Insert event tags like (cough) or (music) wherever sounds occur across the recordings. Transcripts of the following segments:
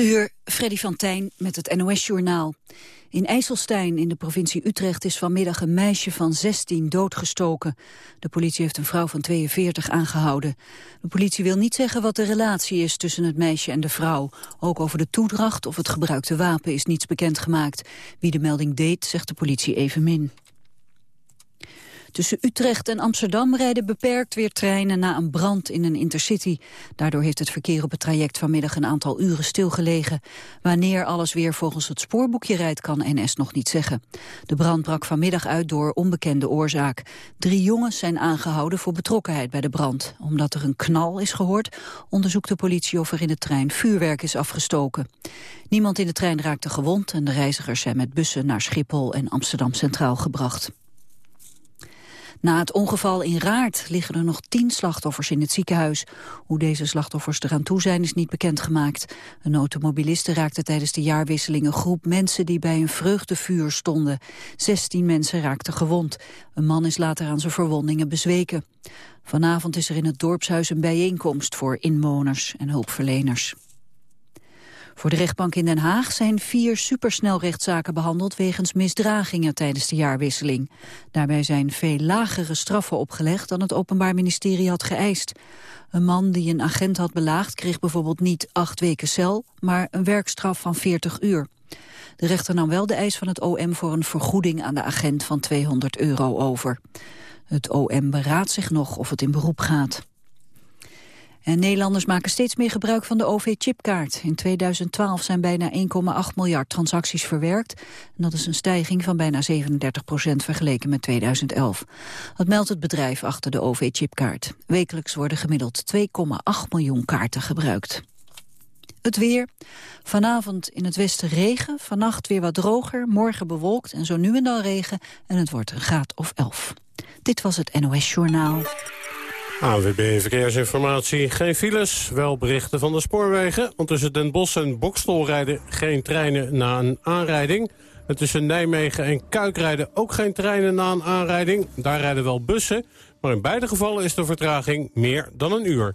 uur, Freddy van Tijn met het NOS-journaal. In IJsselstein in de provincie Utrecht is vanmiddag een meisje van 16 doodgestoken. De politie heeft een vrouw van 42 aangehouden. De politie wil niet zeggen wat de relatie is tussen het meisje en de vrouw. Ook over de toedracht of het gebruikte wapen is niets bekendgemaakt. Wie de melding deed, zegt de politie evenmin. Tussen Utrecht en Amsterdam rijden beperkt weer treinen na een brand in een intercity. Daardoor heeft het verkeer op het traject vanmiddag een aantal uren stilgelegen. Wanneer alles weer volgens het spoorboekje rijdt kan NS nog niet zeggen. De brand brak vanmiddag uit door onbekende oorzaak. Drie jongens zijn aangehouden voor betrokkenheid bij de brand. Omdat er een knal is gehoord, onderzoekt de politie of er in de trein vuurwerk is afgestoken. Niemand in de trein raakte gewond en de reizigers zijn met bussen naar Schiphol en Amsterdam Centraal gebracht. Na het ongeval in Raart liggen er nog tien slachtoffers in het ziekenhuis. Hoe deze slachtoffers eraan toe zijn is niet bekendgemaakt. Een automobiliste raakte tijdens de jaarwisseling een groep mensen die bij een vreugdevuur stonden. Zestien mensen raakten gewond. Een man is later aan zijn verwondingen bezweken. Vanavond is er in het dorpshuis een bijeenkomst voor inwoners en hulpverleners. Voor de rechtbank in Den Haag zijn vier supersnelrechtszaken behandeld wegens misdragingen tijdens de jaarwisseling. Daarbij zijn veel lagere straffen opgelegd dan het Openbaar Ministerie had geëist. Een man die een agent had belaagd kreeg bijvoorbeeld niet acht weken cel, maar een werkstraf van 40 uur. De rechter nam wel de eis van het OM voor een vergoeding aan de agent van 200 euro over. Het OM beraadt zich nog of het in beroep gaat. En Nederlanders maken steeds meer gebruik van de OV-chipkaart. In 2012 zijn bijna 1,8 miljard transacties verwerkt. En dat is een stijging van bijna 37 procent vergeleken met 2011. Dat meldt het bedrijf achter de OV-chipkaart. Wekelijks worden gemiddeld 2,8 miljoen kaarten gebruikt. Het weer. Vanavond in het westen regen, vannacht weer wat droger, morgen bewolkt en zo nu en dan regen en het wordt een graad of 11. Dit was het NOS Journaal. AWB Verkeersinformatie. Geen files, wel berichten van de spoorwegen. Want tussen Den Bosch en Bokstol rijden geen treinen na een aanrijding. En tussen Nijmegen en Kuik rijden ook geen treinen na een aanrijding. Daar rijden wel bussen. Maar in beide gevallen is de vertraging meer dan een uur.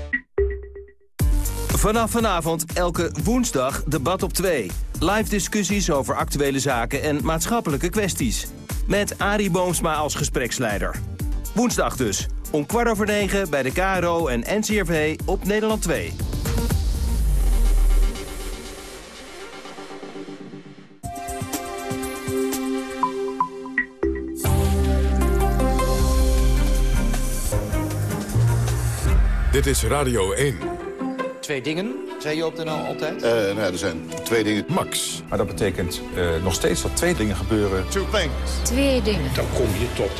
Vanaf vanavond elke woensdag debat op 2. Live discussies over actuele zaken en maatschappelijke kwesties. Met Arie Boomsma als gespreksleider. Woensdag dus, om kwart over negen bij de KRO en NCRV op Nederland 2. Dit is Radio 1 twee dingen, zei je op de NL altijd? Uh, nou er zijn twee dingen. Max. Maar dat betekent uh, nog steeds dat twee dingen gebeuren. Two things. Twee dingen. Dan kom je tot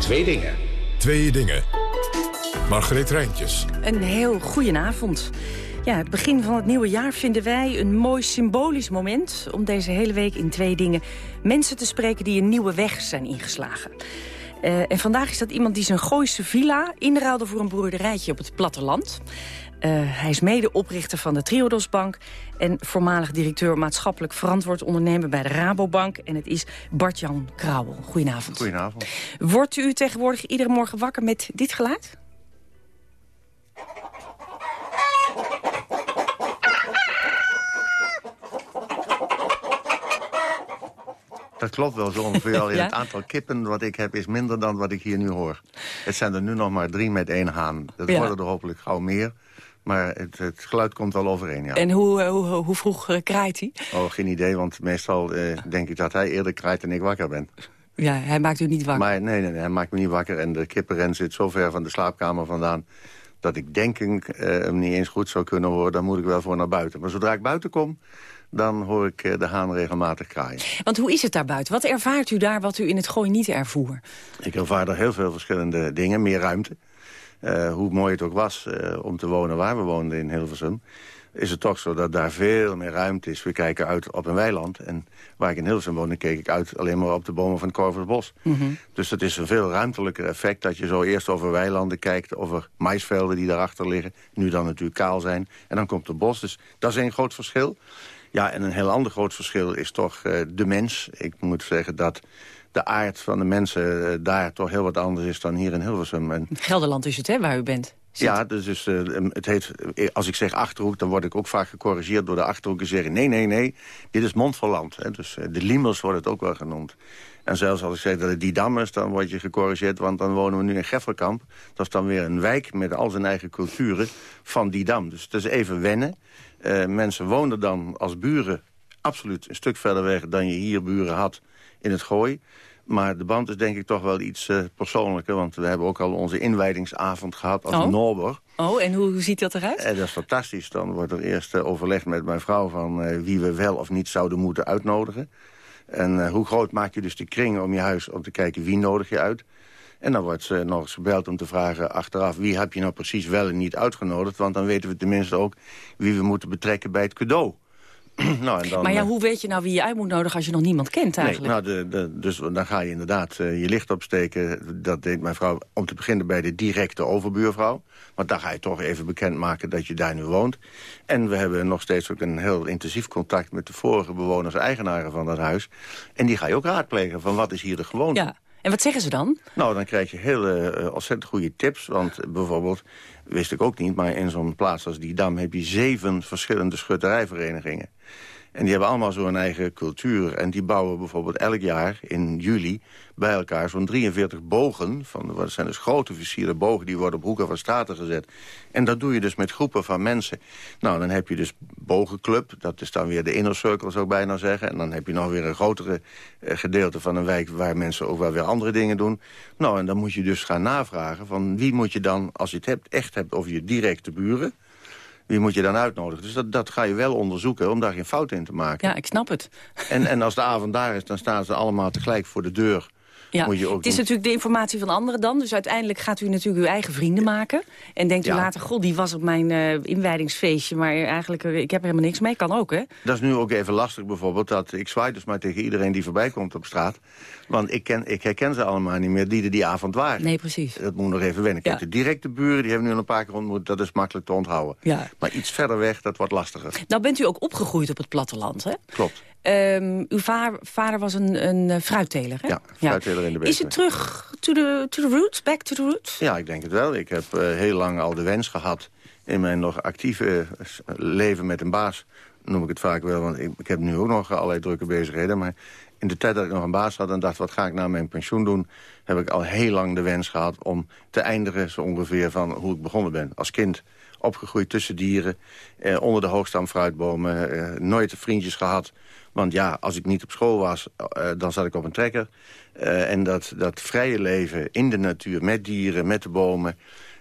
twee dingen. Twee dingen. Margreet Rijntjes. Een heel goedenavond. Ja, het begin van het nieuwe jaar vinden wij een mooi symbolisch moment... om deze hele week in twee dingen mensen te spreken die een nieuwe weg zijn ingeslagen. Uh, en vandaag is dat iemand die zijn Gooise villa inruilde voor een boerderijtje op het platteland. Uh, hij is medeoprichter van de Triodosbank... en voormalig directeur maatschappelijk verantwoord ondernemer bij de Rabobank. En het is Bart-Jan Krauwel. Goedenavond. Goedenavond. Wordt u tegenwoordig iedere morgen wakker met dit geluid? Dat klopt wel zo ongeveer. (laughs) Alleen ja? Het aantal kippen wat ik heb is minder dan wat ik hier nu hoor. Het zijn er nu nog maar drie met één haan. Dat ja. worden er hopelijk gauw meer. Maar het, het, geluid komt wel overeen, ja. En hoe, hoe, hoe vroeg uh, kraait hij? Oh, geen idee, want meestal uh, denk ik dat hij eerder kraait en ik wakker ben. Ja, hij maakt u niet wakker? Maar nee, nee, nee hij maakt me niet wakker. En de kippenren zit zo ver van de slaapkamer vandaan... dat ik denk ik hem niet eens goed zou kunnen horen. Dan moet ik wel voor naar buiten. Maar zodra ik buiten kom, dan hoor ik de haan regelmatig kraaien. Want hoe is het daar buiten? Wat ervaart u daar wat u in het gooi niet ervoer? Ik ervaar er heel veel verschillende dingen. Meer ruimte. Uh, hoe mooi het ook was uh, om te wonen waar we woonden in Hilversum. is het toch zo dat daar veel meer ruimte is. We kijken uit op een weiland. En waar ik in Hilversum woonde, keek ik uit alleen maar op de bomen van het Korversbos. Mm Dus dat is een veel ruimtelijker effect dat je zo eerst over weilanden kijkt... over maisvelden die daarachter liggen, nu dan natuurlijk kaal zijn. En dan komt het bos, dus dat is een groot verschil. Ja, en een heel ander groot verschil is toch uh, de mens. Ik moet zeggen dat de aard van de mensen uh, daar toch heel wat anders is dan hier in Hilversum. En Gelderland is het, hè, waar u bent? Ja, dus, dus uh, het heet, als ik zeg Achterhoek, dan word ik ook vaak gecorrigeerd door de Achterhoeken zeggen... nee, nee, nee, dit is Montferland. Hè. Dus de Liemers wordt het ook wel genoemd. En zelfs als ik zeg dat het Didam is, dan word je gecorrigeerd... want dan wonen we nu in Gefferkamp. Dat is dan weer een wijk met al zijn eigen culturen van Didam. Dus het is even wennen. Uh, mensen woonden dan als buren absoluut een stuk verder weg... dan je hier buren had in het Gooi. Maar de band is denk ik toch wel iets uh, persoonlijker. Want we hebben ook al onze inwijdingsavond gehad als oh. Norbor. Oh, en hoe, hoe ziet dat eruit? En dat is fantastisch. Dan wordt er eerst uh, overlegd met mijn vrouw... van uh, wie we wel of niet zouden moeten uitnodigen. En hoe groot maak je dus de kring om je huis... om te kijken wie nodig je uit. En dan wordt ze nog eens gebeld om te vragen achteraf... wie heb je nou precies wel en niet uitgenodigd? Want dan weten we tenminste ook wie we moeten betrekken bij het cadeau. (clears throat) nou, en dan, maar ja, hoe weet je nou wie je uit moet nodigen als je nog niemand kent eigenlijk? Nee, nou, de, de, dus dan ga je inderdaad uh, je licht opsteken. Dat deed mijn vrouw om te beginnen bij de directe overbuurvrouw. Want daar ga je toch even bekendmaken dat je daar nu woont. En we hebben nog steeds ook een heel intensief contact met de vorige bewoners, eigenaren van dat huis. En die ga je ook raadplegen van wat is hier de gewoonte. Ja. En wat zeggen ze dan? Nou, dan krijg je hele uh, ontzettend goede tips. Want bijvoorbeeld, wist ik ook niet... maar in zo'n plaats als die Dam heb je zeven verschillende schutterijverenigingen. En die hebben allemaal zo'n eigen cultuur. En die bouwen bijvoorbeeld elk jaar in juli bij elkaar zo'n 43 bogen. Van, wat zijn dus grote versierde bogen, die worden op hoeken van straten gezet. En dat doe je dus met groepen van mensen. Nou, dan heb je dus bogenclub. Dat is dan weer de inner circle, zou ik bijna zeggen. En dan heb je nog weer een grotere eh, gedeelte van een wijk... waar mensen ook wel weer andere dingen doen. Nou, en dan moet je dus gaan navragen van wie moet je dan, als je het hebt, echt hebt over je directe buren wie moet je dan uitnodigen? Dus dat, dat ga je wel onderzoeken om daar geen fout in te maken. Ja, ik snap het. En, en als de avond daar is, dan staan ze allemaal tegelijk voor de deur. Ja. Moet je ook het is natuurlijk de informatie van anderen dan. Dus uiteindelijk gaat u natuurlijk uw eigen vrienden maken. En denkt u later, god, die was op mijn uh, inwijdingsfeestje... maar eigenlijk, uh, ik heb er helemaal niks mee. Kan ook, hè? Dat is nu ook even lastig bijvoorbeeld. Dat ik zwaai dus maar tegen iedereen die voorbij komt op straat. Want ik, ken, ik herken ze allemaal niet meer die er die avond waren. Nee, precies. Dat moet nog even wennen. Kijk, de directe buren, die hebben nu al een paar keer ontmoet. Dat is makkelijk te onthouden. Ja. Maar iets verder weg, dat wordt lastiger. Nou bent u ook opgegroeid op het platteland, hè? Klopt. Um, uw vader, vader was een, een eh, fruitteler, hè? Ja, fruitteler in de beest. Is het terug to the, to the roots, back to the roots? Ja, ik denk het wel. Ik heb uh, heel lang al de wens gehad in mijn nog actieve leven met een baas. Noem ik het vaak wel, want ik, ik heb nu ook nog allerlei drukke bezigheden. Maar in de tijd dat ik nog een baas had en dacht, wat ga ik nou mijn pensioen doen... heb ik al heel lang de wens gehad om te eindigen zo ongeveer van hoe ik begonnen ben. Als kind opgegroeid tussen dieren, eh, onder de hoogstam fruitbomen, eh, nooit vriendjes gehad. Want ja, als ik niet op school was, uh, dan zat ik op een trekker. Uh, en dat, dat vrije leven in de natuur, met dieren, met de bomen...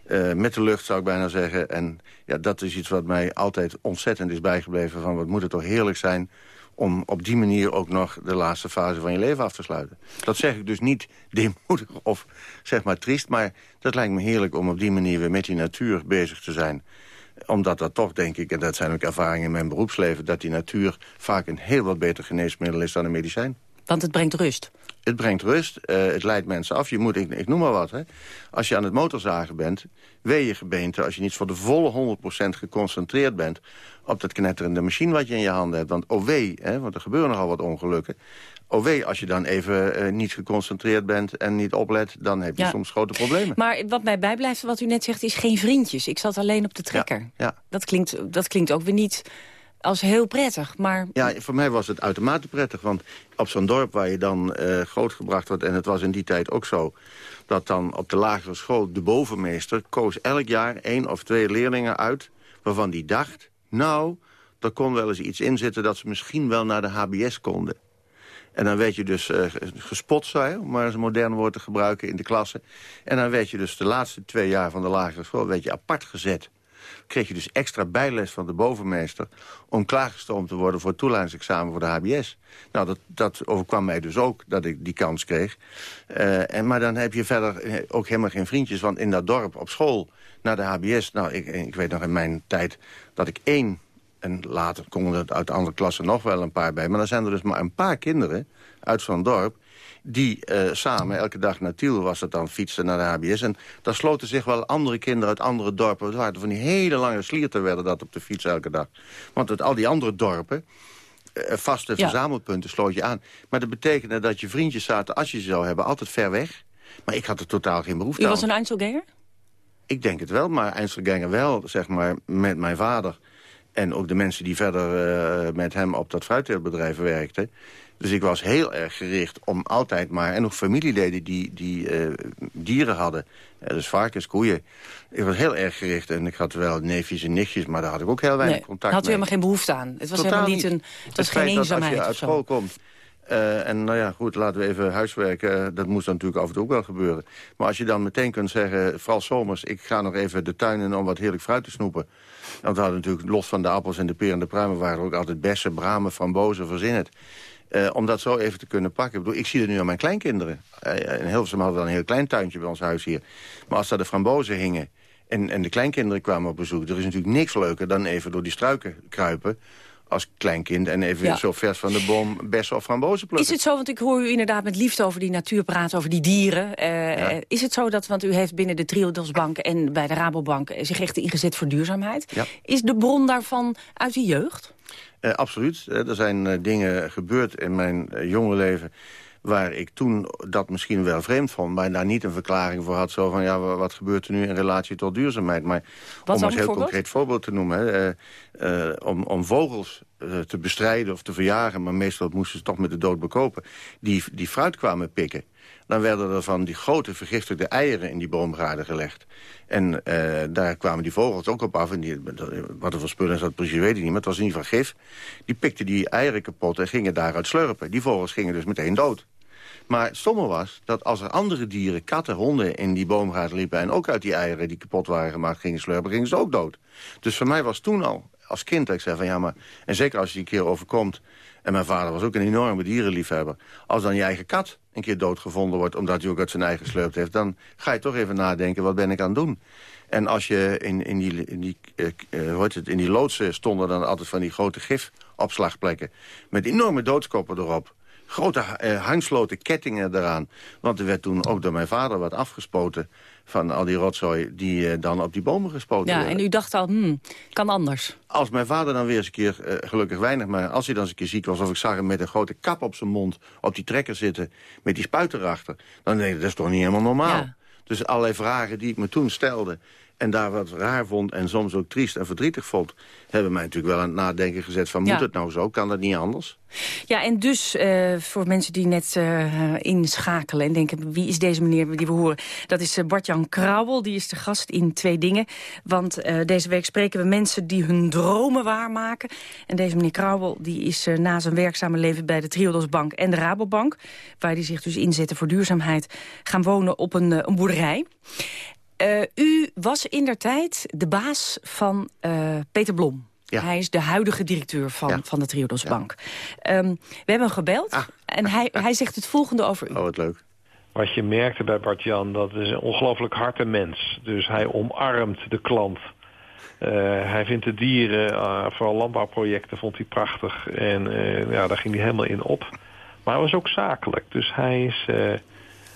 Uh, met de lucht, zou ik bijna zeggen. En ja, dat is iets wat mij altijd ontzettend is bijgebleven. Van wat moet het toch heerlijk zijn om op die manier ook nog de laatste fase van je leven af te sluiten. Dat zeg ik dus niet deemoedig of zeg maar triest... maar dat lijkt me heerlijk om op die manier weer met die natuur bezig te zijn omdat dat toch, denk ik, en dat zijn ook ervaringen in mijn beroepsleven... dat die natuur vaak een heel wat beter geneesmiddel is dan een medicijn. Want het brengt rust. Het brengt rust, uh, het leidt mensen af. Je moet, ik, ik noem maar wat, hè. als je aan het motorzagen bent... gebeente, als je niet voor de volle 100% geconcentreerd bent... op dat knetterende machine wat je in je handen hebt. Want oh wee, hè, want er gebeuren nogal wat ongelukken. Oh wee, als je dan even uh, niet geconcentreerd bent en niet oplet... dan heb je ja. soms grote problemen. Maar wat mij bijblijft, wat u net zegt, is geen vriendjes. Ik zat alleen op de trekker. Ja, ja. Dat, klinkt, dat klinkt ook weer niet als heel prettig. Maar... Ja, voor mij was het uitermate prettig. Want op zo'n dorp waar je dan uh, grootgebracht wordt... en het was in die tijd ook zo... dat dan op de lagere school de bovenmeester koos elk jaar... één of twee leerlingen uit waarvan die dacht... nou, er kon wel eens iets in zitten dat ze misschien wel naar de HBS konden. En dan werd je dus uh, gespot, zei, om maar eens een modern woord te gebruiken, in de klasse. En dan werd je dus de laatste twee jaar van de lagere school werd je apart gezet kreeg je dus extra bijles van de bovenmeester... om klaargestoomd te worden voor het toelatingsexamen voor de HBS. Nou, dat, dat overkwam mij dus ook, dat ik die kans kreeg. Uh, en, maar dan heb je verder eh, ook helemaal geen vriendjes... want in dat dorp op school naar de HBS... nou, ik, ik weet nog in mijn tijd dat ik één En later komen er uit de andere klassen nog wel een paar bij. Maar dan zijn er dus maar een paar kinderen uit zo'n dorp die uh, samen elke dag naar Tiel was het dan fietsen naar de HBS. En daar sloten zich wel andere kinderen uit andere dorpen. Het waren van die hele lange slierten werden dat op de fiets elke dag. Want uit al die andere dorpen, uh, vaste verzamelpunten, sloot je aan. Maar dat betekende dat je vriendjes zaten, als je ze zou hebben, altijd ver weg. Maar ik had er totaal geen behoefte aan. U was een Einzelganger? Ik denk het wel, maar Einzelganger wel, zeg maar, met mijn vader. En ook de mensen die verder uh, met hem op dat fruitteeltbedrijf werkten. Dus ik was heel erg gericht om altijd maar... en nog familieleden die, die uh, dieren hadden. Uh, dus varkens, koeien. Ik was heel erg gericht en ik had wel neefjes en nichtjes... maar daar had ik ook heel weinig nee, contact had u mee. helemaal geen behoefte aan? Het was helemaal niet een... Het was geen eenzaamheid als je uit school komt... Uh, en nou ja, goed, laten we even huiswerken. Dat moest dan natuurlijk af en toe ook wel gebeuren. Maar als je dan meteen kunt zeggen, vooral zomers... ik ga nog even de tuin in om wat heerlijk fruit te snoepen. Want we hadden natuurlijk, los van de appels en de peren en de pruimen... waren er ook altijd bessen, bramen, frambozen, verzin het. Uh, om dat zo even te kunnen pakken. Ik, bedoel, ik zie het nu aan mijn kleinkinderen. Uh, in Hilversum hadden we een heel klein tuintje bij ons huis hier. Maar als daar de frambozen hingen en, en de kleinkinderen kwamen op bezoek... er is natuurlijk niks leuker dan even door die struiken kruipen als kleinkind en even ja. zo vers van de boom bessen of frambozen plukken. Is het zo, want ik hoor u inderdaad met liefde over die natuur praten, over die dieren. Uh, ja. Is het zo dat, want u heeft binnen de Triodosbank en bij de Rabobank zich echt ingezet voor duurzaamheid. Ja. Is de bron daarvan uit de jeugd? Uh, absoluut. er zijn dingen gebeurd in mijn jonge leven waar ik toen dat misschien wel vreemd vond... maar daar niet een verklaring voor had. Zo van, ja, wat gebeurt er nu in relatie tot duurzaamheid? Maar wat om een heel voorbeeld? concreet voorbeeld te noemen... Hè, uh, uh, om, om vogels uh, te bestrijden of te verjagen... maar meestal moesten ze toch met de dood bekopen... die, die fruit kwamen pikken. Dan werden er van die grote vergiftigde eieren in die boomgaarden gelegd. En daar kwamen die vogels ook op af. En die, wat er voor spullen dat precies weet ik niet. Maar het was in ieder geval gif. Die pikten die eieren kapot en gingen daaruit slurpen. Die vogels gingen dus meteen dood. Maar het stomme was dat als er andere dieren, katten, honden... in die boomgaard liepen en ook uit die eieren die kapot waren gemaakt gingen slurpen... gingen ze ook dood. Dus voor mij was toen al, als kind, ik zei van ja, maar... en zeker als je die keer overkomt... en mijn vader was ook een enorme dierenliefhebber... als dan je eigen kat een keer doodgevonden wordt... omdat hij ook uit zijn eigen slurpt heeft... dan ga je toch even nadenken, wat ben ik aan het doen? En als je in, in die, in die, uh, het, in die loodsen stonden dan altijd van die grote gifopslagplekken... met enorme doodskoppen erop grote uh, hangsloten kettingen eraan. Want er werd toen ook door mijn vader wat afgespoten... van al die rotzooi die uh, dan op die bomen gespoten ja, werden. En u dacht al, hmm, kan anders. Als mijn vader dan weer eens een keer, uh, gelukkig weinig... maar als hij dan eens een keer ziek was of ik zag hem met een grote kap op zijn mond... op die trekker zitten met die spuit erachter... dan denk ik, dat is toch niet helemaal normaal. Ja. Dus allerlei vragen die ik me toen stelde en daar wat raar vond en soms ook triest en verdrietig vond... hebben mij natuurlijk wel aan het nadenken gezet van... moet het nou zo? Kan dat niet anders? Ja, en dus uh, voor mensen die net uh, inschakelen en denken... wie is deze meneer die we horen? Dat is uh, Bart-Jan Krauwel, die is de gast in Twee Dingen. Want deze week spreken we mensen die hun dromen waarmaken. En deze meneer Krauwel die is na zijn werkzame leven... bij de Triodos Bank en de Rabobank... waar hij zich dus inzetten voor duurzaamheid... gaan wonen op een, een boerderij. Uh, u was in der tijd de baas van uh, Peter Blom. Ja. Hij is de huidige directeur van, ja. van de Triodos Bank. Ja. Um, we hebben hem gebeld ah. en hij, (laughs) hij zegt het volgende over u. Oh, wat leuk. Wat je merkte bij Bart-Jan, dat is een ongelooflijk harte mens. Dus hij omarmt de klant. Uh, hij vindt de dieren, vooral landbouwprojecten, vond hij prachtig. En ja, daar ging hij helemaal in op. Maar hij was ook zakelijk. Dus hij is...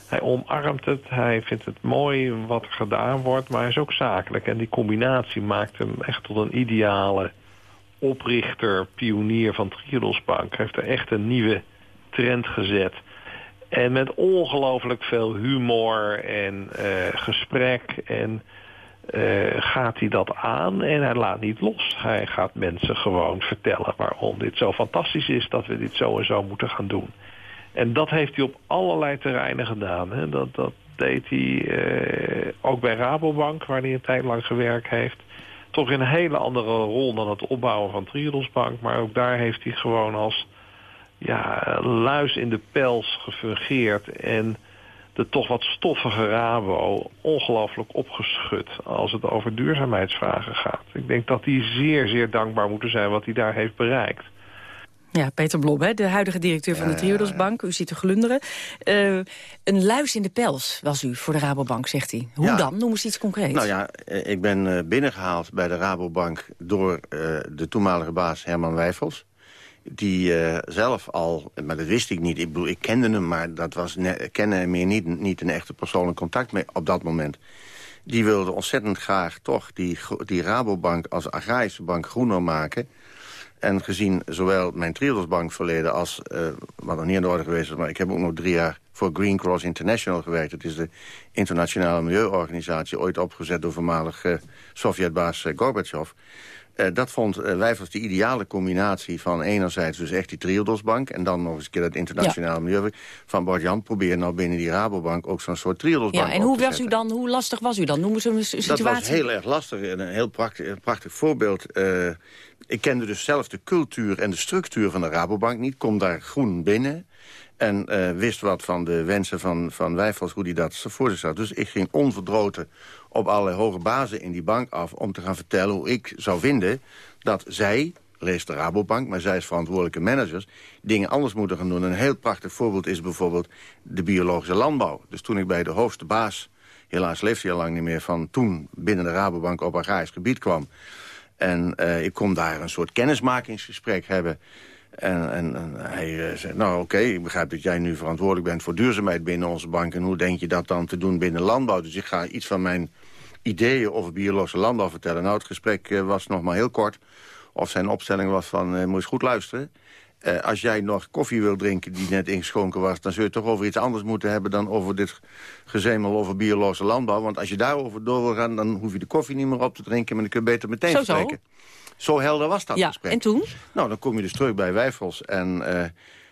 Hij omarmt het, hij vindt het mooi wat er gedaan wordt, maar hij is ook zakelijk. En die combinatie maakt hem echt tot een ideale oprichter, pionier van Triodos Bank. Hij heeft er echt een nieuwe trend gezet. En met ongelooflijk veel humor en uh, gesprek en uh, gaat hij dat aan en hij laat niet los. Hij gaat mensen gewoon vertellen waarom dit zo fantastisch is dat we dit zo en zo moeten gaan doen. En dat heeft hij op allerlei terreinen gedaan. Hè. Dat, dat deed hij uh, ook bij Rabobank, waar hij een tijd lang gewerkt heeft. Toch in een hele andere rol dan het opbouwen van Triodosbank. Maar ook daar heeft hij gewoon als ja, luis in de pels gefungeerd. En de toch wat stoffige Rabo ongelooflijk opgeschud als het over duurzaamheidsvragen gaat. Ik denk dat die zeer, zeer dankbaar moeten zijn wat hij daar heeft bereikt. Ja, Peter Blom, hè, de huidige directeur van de Triodosbank. U ziet te glunderen. Uh, een luis in de pels was u voor de Rabobank, zegt hij. Hoe dan? Noem eens iets concreets. Nou ja, ik ben binnengehaald bij de Rabobank... door de toenmalige baas Herman Wijfels die uh, zelf al, maar dat wist ik niet, ik bedoel, ik kende hem... maar dat was kennen en meer niet, niet een echte persoonlijk contact mee op dat moment. Die wilde ontzettend graag toch die, die Rabobank als agrarische bank groener maken... En gezien zowel mijn Triodosbank verleden als, uh, wat nog niet in de orde geweest is... maar ik heb ook nog drie jaar voor Green Cross International gewerkt. Het is de internationale milieuorganisatie, ooit opgezet door voormalig uh, Sovjetbaas uh, Gorbachev. Uh, dat vond uh, Wijfels de ideale combinatie van enerzijds dus echt die Triodosbank... en dan nog eens een keer het internationale ja. milieu van Bart-Jan... probeer nou binnen die Rabobank ook zo'n soort Triodosbank Ja, en hoe, was u dan, hoe lastig was u dan? Noemen ze een situatie. Dat was heel erg lastig. En een heel prachtig, prachtig voorbeeld... Uh, ik kende dus zelf de cultuur en de structuur van de Rabobank niet. Kom daar groen binnen. En uh, wist wat van de wensen van, van Wijfels, hoe die dat voor zich zat. Dus ik ging onverdroten op allerlei hoge bazen in die bank af... om te gaan vertellen hoe ik zou vinden dat zij, lees de Rabobank... maar zij is verantwoordelijke managers, dingen anders moeten gaan doen. Een heel prachtig voorbeeld is bijvoorbeeld de biologische landbouw. Dus toen ik bij de hoogste baas, helaas leeft hij al lang niet meer... van toen binnen de Rabobank op agrarisch gebied kwam... en uh, ik kon daar een soort kennismakingsgesprek hebben... En, en, hij uh, zei, nou oké, ik begrijp dat jij nu verantwoordelijk bent voor duurzaamheid binnen onze bank. En hoe denk je dat dan te doen binnen landbouw? Dus ik ga iets van mijn ideeën over biologische landbouw vertellen. Nou, het gesprek uh, was nog maar heel kort. Of zijn opstelling was van, uh, moet eens goed luisteren. als jij nog koffie wil drinken die net ingeschonken was... dan zul je toch over iets anders moeten hebben dan over dit gezemel over biologische landbouw. Want als je daarover door wil gaan, dan hoef je de koffie niet meer op te drinken... maar dan kun je beter meteen zo, spreken. Zo. Zo helder was dat ja, gesprek. En toen? Nou, dan kom je dus terug bij Wijfels. En, uh,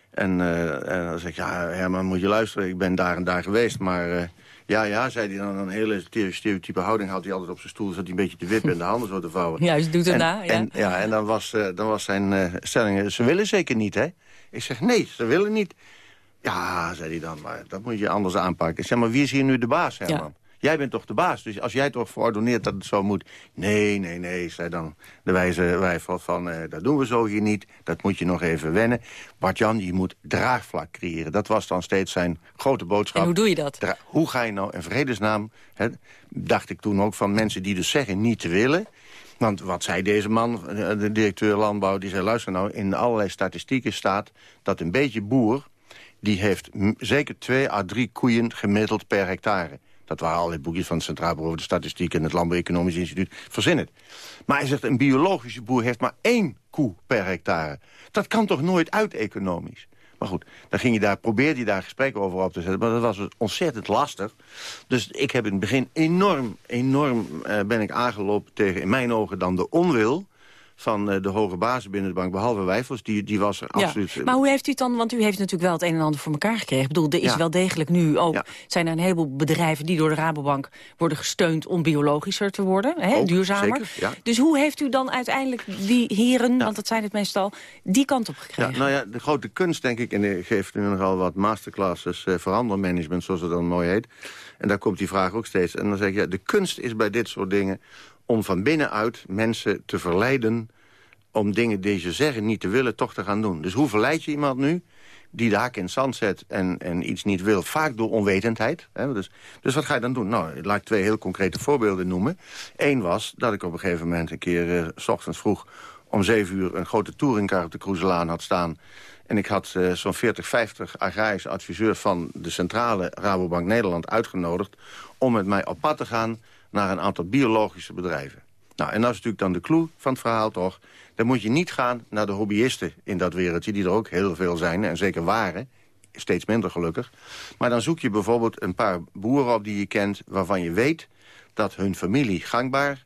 en, uh, en dan zeg ik, ja, Herman, moet je luisteren. Ik ben daar en daar geweest. Maar ja, ja, zei hij dan. Een hele stereotype houding had hij altijd op zijn stoel. Zat hij een beetje te wippen en de handen zo te vouwen. (laughs) Juist, doet het na. Ja. En, ja, en dan was, dan was zijn stelling, ze willen zeker niet, hè? Ik zeg, nee, ze willen niet. Ja, zei hij dan, maar dat moet je anders aanpakken. Ik zeg, maar wie is hier nu de baas, Herman? Ja. Jij bent toch de baas, dus als jij toch verordoneert dat het zo moet... Nee, nee, nee, zei dan de wijze wijfel van... Uh, dat doen we zo hier niet, dat moet je nog even wennen. Bart-Jan, je moet draagvlak creëren. Dat was dan steeds zijn grote boodschap. En hoe doe je dat? Dra hoe ga je nou in vredesnaam... Hè, dacht ik toen ook van mensen die dus zeggen niet te willen... Want wat zei deze man, de directeur landbouw, die zei... luister nou, in allerlei statistieken staat dat een beetje boer... die heeft zeker twee à drie koeien gemiddeld per hectare. Dat waren allerlei boekjes van het Centraal Bureau de Statistiek... en het Landbouw Economisch Instituut. Verzin het. Maar hij zegt, een biologische boer heeft maar één koe per hectare. Dat kan toch nooit uit economisch? Maar goed, dan ging je daar, probeerde je daar gesprekken over op te zetten. Maar dat was dus ontzettend lastig. Dus ik heb in het begin enorm, enorm uh, ben ik aangelopen tegen, in mijn ogen, dan de onwil van uh, de hoge bazen binnen de bank, behalve Wijfels, die, die was er ja. absoluut... Maar hoe heeft u het dan, want u heeft natuurlijk wel het een en ander voor elkaar gekregen. Ik bedoel, er is Ja. wel degelijk nu ook, Ja. zijn er een heleboel bedrijven die door de Rabobank worden gesteund om biologischer te worden, hè, Ook, duurzamer. zeker. Dus hoe heeft u dan uiteindelijk die heren, want dat zijn het meestal, die kant op Ja, gekregen? nou ja, de grote kunst, denk ik, en ik geef nu nogal wat masterclasses eh, verandermanagement, zoals het dan mooi heet. En daar komt die vraag ook steeds. En dan zeg ik, ja, de kunst is bij dit soort dingen om van binnenuit mensen te verleiden om dingen die ze zeggen niet te willen, toch te gaan doen. Dus hoe verleid je iemand nu die de haak in het zand zet en, en iets niet wil, vaak door onwetendheid. Hè? Dus, dus wat ga je dan doen? Nou, laat ik twee heel concrete voorbeelden noemen. Eén was dat ik op een gegeven moment een keer, eh, s ochtends vroeg... om zeven uur een grote touringcar op de Cruiselaan had staan... En ik had eh, zo'n 40, 50 agrarische adviseurs van de centrale Rabobank Nederland uitgenodigd... om met mij op pad te gaan naar een aantal biologische bedrijven. Nou, en dat is natuurlijk dan de clue van het verhaal toch. Dan moet je niet gaan naar de hobbyisten in dat wereldje... die er ook heel veel zijn en zeker waren. Steeds minder gelukkig. Maar dan zoek je bijvoorbeeld een paar boeren op die je kent... waarvan je weet dat hun familie gangbaar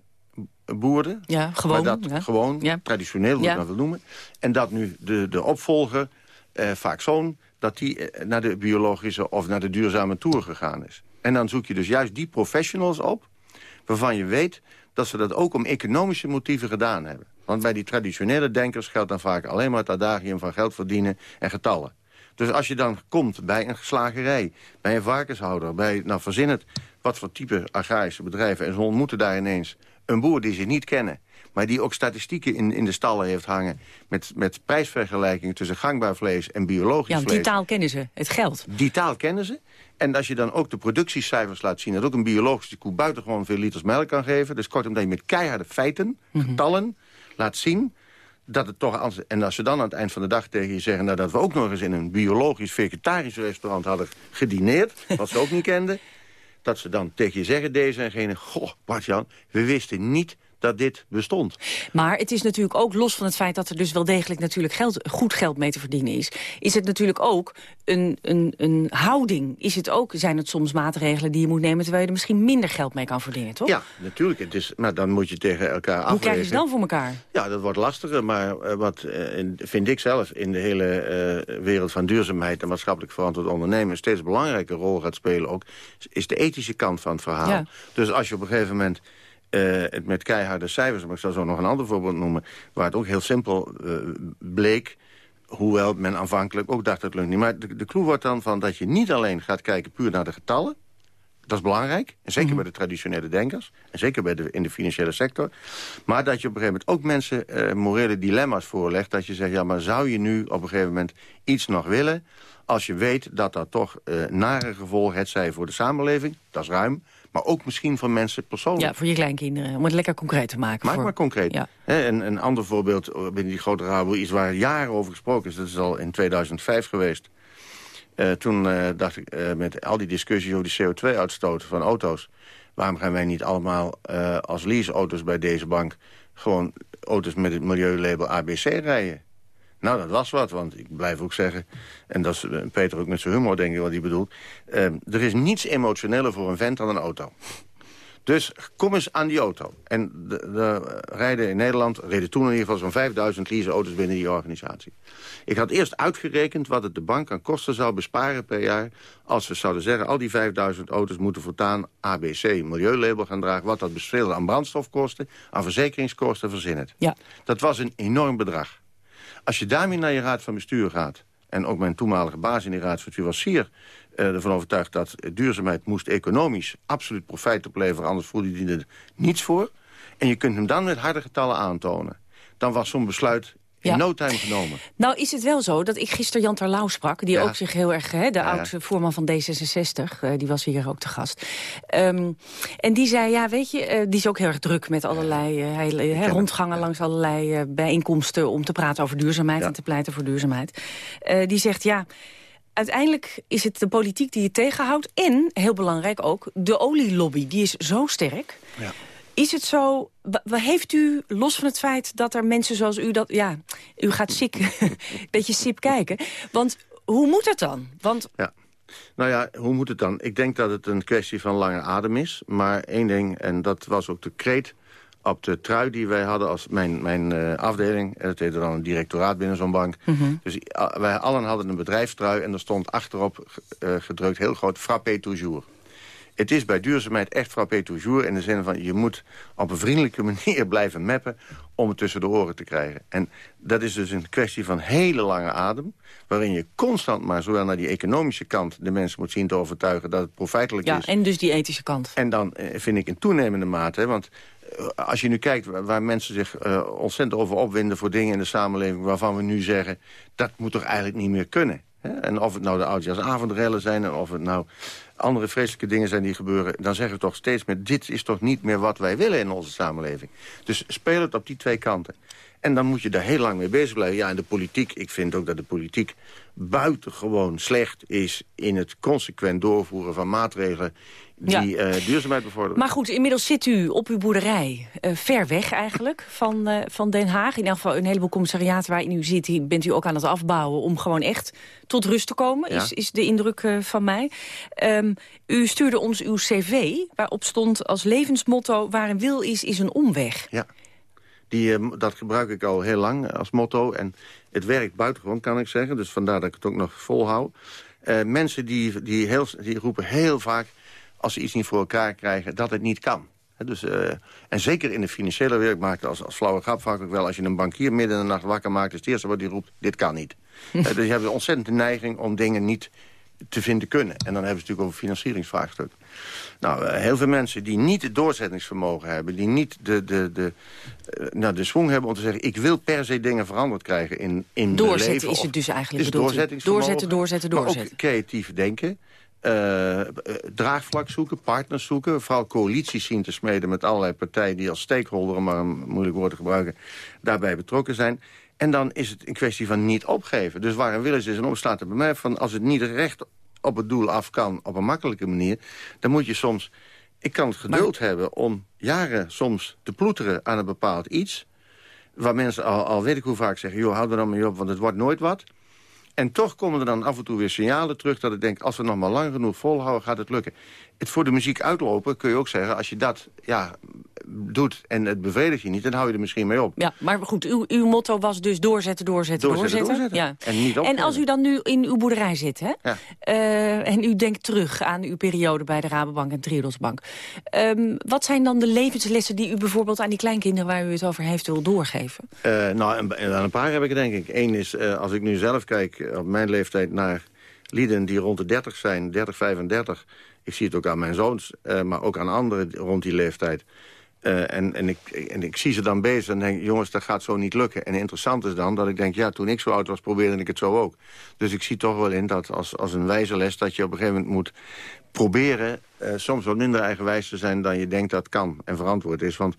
boerde. Ja, gewoon, Maar dat ja. gewoon, Ja. traditioneel, hoe je Ja. dat wil noemen. En dat nu de, de opvolger, eh, vaak zoon... dat die eh, naar de biologische of naar de duurzame tour gegaan is. En dan zoek je dus juist die professionals op... waarvan je weet dat ze dat ook om economische motieven gedaan hebben. Want bij die traditionele denkers geldt dan vaak alleen maar het adagium van geld verdienen en getallen. Dus als je dan komt bij een slagerij, bij een varkenshouder, bij, nou verzin het, wat voor type agrarische bedrijven. En ze ontmoeten daar ineens een boer die ze niet kennen. maar die ook statistieken in, in de stallen heeft hangen... met, met prijsvergelijkingen tussen gangbaar vlees en biologisch ja, vlees. die taal kennen ze, het geld. Die taal kennen ze. En als je dan ook de productiecijfers laat zien... dat ook een biologische koe buitengewoon veel liters melk kan geven... dus kortom dat je met keiharde feiten, Mhm. getallen, laat zien... dat het toch... anders- En als ze dan aan het eind van de dag tegen je zeggen... Nou, dat we ook nog eens in een biologisch-vegetarisch restaurant hadden gedineerd... (laughs) wat ze ook niet kenden... dat ze dan tegen je zeggen, deze en gene... Goh, Bart-Jan, we wisten niet dat dit bestond. Maar het is natuurlijk ook, los van het feit dat er dus wel degelijk natuurlijk geld, goed geld mee te verdienen is... is het natuurlijk ook een, een, een houding. Is het ook, zijn het soms maatregelen die je moet nemen... terwijl je er misschien minder geld mee kan verdienen, toch? Ja, natuurlijk. Het is, maar dan moet je tegen elkaar afwegen. Hoe krijg je ze dan voor elkaar? Ja, dat wordt lastiger, maar eh, wat eh, in- vind ik zelf in de hele eh, wereld van duurzaamheid en maatschappelijk verantwoord ondernemen een steeds belangrijke rol gaat spelen ook, is- is de ethische kant van het verhaal. Ja. Dus als je op een gegeven moment eh, het met keiharde cijfers, maar ik zal zo nog een ander voorbeeld noemen, waar het ook heel simpel eh, bleek, hoewel men aanvankelijk ook dacht dat het lukt niet. Maar de, de clue wordt dan van dat je niet alleen gaat kijken puur naar de getallen, dat is belangrijk. En zeker bij de traditionele denkers. En zeker bij de, in de financiële sector. Maar dat je op een gegeven moment ook mensen eh, morele dilemma's voorlegt. Dat je zegt, ja, maar zou je nu op een gegeven moment iets nog willen... als je weet dat dat toch nare gevolgen het zij voor de samenleving. Dat is ruim. Maar ook misschien voor mensen persoonlijk. Ja, voor je kleinkinderen, om het lekker concreet te maken. Maak voor... maar concreet. Ja. Hè, een, een ander voorbeeld eh, binnen die grote rabo, iets waar jaren over gesproken is. Dat is al in 2005 geweest. Eh, toen eh, dacht ik, met al die discussies over die CO2-uitstoot van auto's... waarom gaan wij niet allemaal als leaseauto's bij deze bank... gewoon auto's met het milieulabel ABC rijden? Nou, dat was wat, want ik blijf ook zeggen... en dat is eh, Peter ook met zijn humor, denk ik, wat hij bedoelt... eh, er is niets emotioneler voor een vent dan een auto. Dus kom eens aan die auto. En de, de rijden in Nederland, reden toen in ieder geval zo'n 5000 leaseauto's binnen die organisatie. Ik had eerst uitgerekend wat het de bank aan kosten zou besparen per jaar... als we zouden zeggen, al die 5000 auto's moeten voortaan ABC, milieulabel gaan dragen... wat dat bestreelde aan brandstofkosten, aan verzekeringskosten, verzin het. Ja. Dat was een enorm bedrag. Als je daarmee naar je raad van bestuur gaat... en ook mijn toenmalige baas in die raad van bestuur was zeer eh, ervan overtuigd... dat duurzaamheid moest economisch absoluut profijt opleveren... anders voelde hij er niets voor. En je kunt hem dan met harde getallen aantonen. Dan was zo'n besluit in Ja. no time genomen. Nou is het wel zo dat ik gisteren Jan Terlouw sprak... die Ja. ook zich heel erg, hè, de Ja, ja. oud-voorman van D66... eh, die was hier ook te gast. Ehm, en die zei, ja, weet je, eh, die is ook heel erg druk met allerlei... eh, rondgangen langs allerlei bijeenkomsten... om te praten over duurzaamheid en te pleiten voor duurzaamheid. Die zegt, ja... Uiteindelijk is het de politiek die je tegenhoudt. En, heel belangrijk ook, de olielobby. Die is zo sterk. Ja. Is het zo, heeft u, los van het feit dat er mensen zoals u dat... Ja, u gaat sik, (laughs) een beetje sip kijken. Want hoe moet het dan? Want Ja. Nou ja, hoe moet het dan? Ik denk dat het een kwestie van lange adem is. Maar één ding, en dat was ook de kreet op de trui die wij hadden als mijn, mijn eh, afdeling. En dat heette dan een directoraat binnen zo'n bank. Dus uh, wij allen hadden een bedrijfstrui en er stond achterop eh, gedrukt heel groot frappé toujours. Het is bij duurzaamheid echt frappé toujours in de zin van je moet op een vriendelijke (laughs) manier blijven mappen om het tussen de oren te krijgen. En dat is dus een kwestie van hele lange adem, waarin je constant maar zowel naar die economische kant de mensen moet zien te overtuigen dat het profijtelijk ja, is. en dus die ethische kant. En dan eh, vind ik in toenemende mate, want eh, als je nu kijkt waar, mensen zich eh, ontzettend over opwinden voor dingen in de samenleving waarvan we nu zeggen, dat moet toch eigenlijk niet meer kunnen. Hè? En of het nou de oudjaarsavondrellen zijn en of het nou andere vreselijke dingen zijn die gebeuren... dan zeggen we toch steeds meer, dit is toch niet meer wat wij willen in onze samenleving. Dus speel het op die twee kanten. En dan moet je daar heel lang mee bezig blijven. Ja, en de politiek, ik vind ook dat de politiek buitengewoon slecht is... in het consequent doorvoeren van maatregelen die eh, duurzaamheid bevorderen. Maar goed, inmiddels zit u op uw boerderij, eh, ver weg eigenlijk, van, eh, van Den Haag. In elk geval een heleboel commissariaten waarin u zit, die bent u ook aan het afbouwen... om gewoon echt tot rust te komen, Ja. is, is de indruk van mij. Ehm, u stuurde ons uw cv, waarop stond als levensmotto... waar een wil is, is een omweg. Ja, die, eh, dat gebruik ik al heel lang als motto. En het werkt buitengewoon, kan ik zeggen. Dus vandaar dat ik het ook nog volhoud. Eh, mensen die, die, heel, die roepen heel vaak, als ze iets niet voor elkaar krijgen, dat het niet kan. Dus, eh, en zeker in de financiële wereld maakt als, als flauwe grap vaak ook wel... als je een bankier midden in de nacht wakker maakt... is het eerste wat hij roept, dit kan niet. (laughs) Eh, dus je hebt een ontzettende neiging om dingen niet te vinden kunnen. En dan hebben we het natuurlijk over financieringsvraagstuk. Nou, eh, heel veel mensen die niet het doorzettingsvermogen hebben... die niet de, de, de, uh, nou, de swing hebben om te zeggen... ik wil per se dingen veranderd krijgen in, in Doorzetten leven. is het dus eigenlijk, is doorzettingsvermogen. Doorzetten, doorzetten, doorzetten. Maar ook creatief denken. Uh, draagvlak zoeken, partners zoeken. Vooral coalities zien te smeden met allerlei partijen... die als stakeholder, om maar een moeilijk woord te gebruiken... daarbij betrokken zijn. En dan is het een kwestie van niet opgeven. Dus waar een wil is, omslaat er bij mij van... als het niet recht op het doel af kan op een makkelijke manier... dan moet je soms... Ik kan het geduld hebben om jaren soms te ploeteren aan een bepaald iets... waar mensen al, al weet ik hoe vaak zeggen... joh, houd er dan mee op, want het wordt nooit wat... En toch komen er dan af en toe weer signalen terug... dat ik denk, als we nog maar lang genoeg volhouden, gaat het lukken. Het voor de muziek uitlopen kun je ook zeggen... als je dat ja, doet en het bevredigt je niet, dan hou je er misschien mee op. Ja, maar goed, uw, uw motto was dus doorzetten, doorzetten, doorzetten. doorzetten. Ja. En, niet en als u dan nu in uw boerderij zit, hè? Ja. Uh, en u denkt terug aan uw periode bij de Rabobank en Triodosbank. Um, wat zijn dan de levenslessen die u bijvoorbeeld aan die kleinkinderen... waar u het over heeft, wil doorgeven? Uh, nou, een, een, paar heb ik denk ik. Eén is, uh, als ik nu zelf kijk op mijn leeftijd naar lieden die rond de 30 zijn, 30, 35... Ik zie het ook aan mijn zoons, maar ook aan anderen rond die leeftijd uh, en, en, ik, en ik zie ze dan bezig en denk jongens, dat gaat zo niet lukken. En interessant is dan dat ik denk, ja, toen ik zo oud was, probeerde ik het zo ook. Dus ik zie toch wel in dat als, als een wijze les... dat je op een gegeven moment moet proberen... Uh, soms wat minder eigenwijs te zijn dan je denkt dat kan en verantwoord is. Want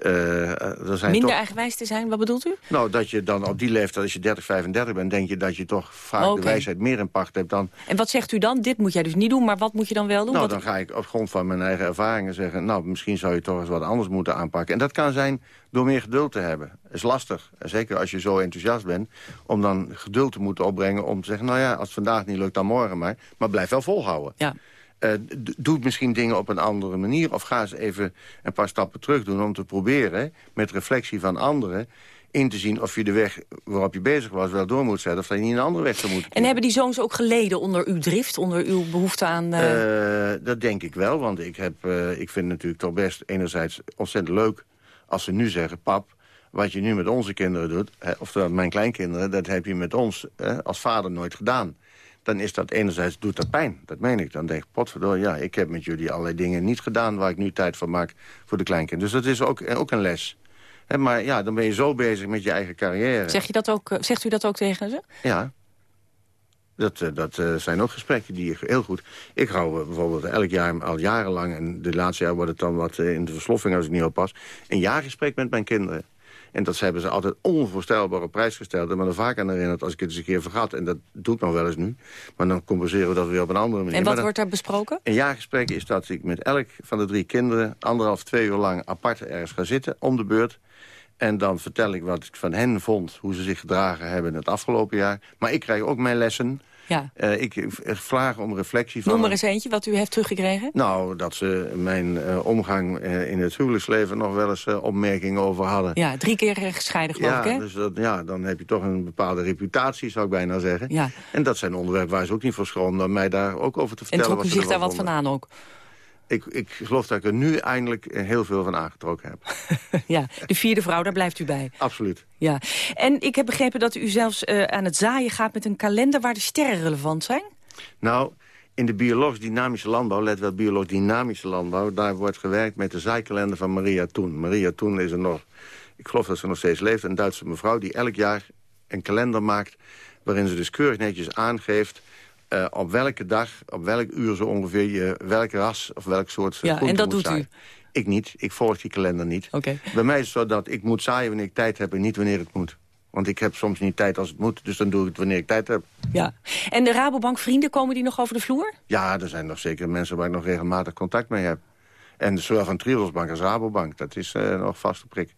er zijn Minder toch... eigenwijs te zijn, wat bedoelt u? Nou, dat je dan op die leeftijd, als je 30, 35 bent... denk je dat je toch vaak okay. de wijsheid meer in pacht hebt dan... En wat zegt u dan? Dit moet jij dus niet doen, maar wat moet je dan wel doen? Nou, wat... dan ga ik op grond van mijn eigen ervaringen zeggen... nou, misschien zou je toch eens wat anders moeten aanpakken. En dat kan zijn door meer geduld te hebben. Dat is lastig, zeker als je zo enthousiast bent... om dan geduld te moeten opbrengen om te zeggen... nou ja, als het vandaag niet lukt, dan morgen maar. Maar blijf wel volhouden. Ja. Uh, doe misschien dingen op een andere manier. Of ga eens even een paar stappen terug doen om te proberen... met reflectie van anderen in te zien of je de weg waarop je bezig was wel door moet zetten... of dat je niet een andere weg zou moeten En hebben die zoons ook geleden onder uw drift, onder uw behoefte aan... Uh... Uh, dat denk ik wel, want ik, heb, ik vind het natuurlijk toch best enerzijds ontzettend leuk... als ze nu zeggen, pap, wat je nu met onze kinderen doet... of mijn kleinkinderen, dat heb je met ons als vader nooit gedaan dan is dat enerzijds doet dat pijn. Dat meen ik. Dan denk ik, potverdorie, ja, ik heb met jullie allerlei dingen niet gedaan... waar ik nu tijd voor maak voor de kleinkinderen. Dus dat is ook, ook een les. He, maar ja, dan ben je zo bezig met je eigen carrière. Zeg je dat ook, zegt u dat ook tegen ze? Ja. Dat, dat uh, zijn ook gesprekken die ik heel goed... Ik hou bijvoorbeeld elk jaar, al jarenlang... en de laatste jaar wordt het dan wat in de versloffing als ik niet oppas... een jaargesprek met mijn kinderen. En dat hebben ze altijd onvoorstelbaar op prijs gesteld. En me er vaak aan herinnerd als ik het eens een keer vergat. En dat doet nog wel eens nu. Maar dan compenseren we dat weer op een andere manier. En wat dan, wordt daar besproken? Een jaargesprek is dat ik met elk van de drie kinderen... anderhalf, twee uur lang apart ergens ga zitten, om de beurt... En dan vertel ik wat ik van hen vond, hoe ze zich gedragen hebben het afgelopen jaar. Maar ik krijg ook mijn lessen. Ja. Uh, ik vraag om reflectie van... Noem maar eens eentje wat u heeft teruggekregen. Nou, dat ze mijn uh, omgang uh, in het huwelijksleven nog wel eens opmerkingen over hadden. Ja, drie keer gescheiden geloof ja, ik, hè? Dus dat, ja, dan heb je toch een bepaalde reputatie, zou ik bijna zeggen. Ja. En dat zijn onderwerpen waar ze ook niet voor schroomden om mij daar ook over te vertellen. En trok u zich daar wat van aan ook? Ik, ik geloof dat ik er nu eindelijk heel veel van aangetrokken heb. (laughs) ja, de vierde vrouw, daar blijft u bij. Absoluut. Ja. En ik heb begrepen dat u zelfs uh, aan het zaaien gaat met een kalender waar de sterren relevant zijn? Nou, in de biologisch dynamische landbouw, let wel biologisch dynamische landbouw... daar wordt gewerkt met de zaaikalender van Maria Toen. Maria Toen is er nog, ik geloof dat ze nog steeds leeft... een Duitse mevrouw die elk jaar een kalender maakt... waarin ze dus keurig netjes aangeeft uh, op welke dag, op welk uur zo ongeveer je welk ras of welk soort Ja, en dat doet zaaien. u? Ik niet, ik volg die kalender niet. Okay. Bij mij is het zo dat ik moet zaaien wanneer ik tijd heb en niet wanneer het moet. Want ik heb soms niet tijd als het moet, dus dan doe ik het wanneer ik tijd heb. Ja. En de Rabobank vrienden, komen die nog over de vloer? Ja, er zijn nog zeker mensen waar ik nog regelmatig contact mee heb. En zowel van Triodosbank als Rabobank, dat is uh, nog vaste prik.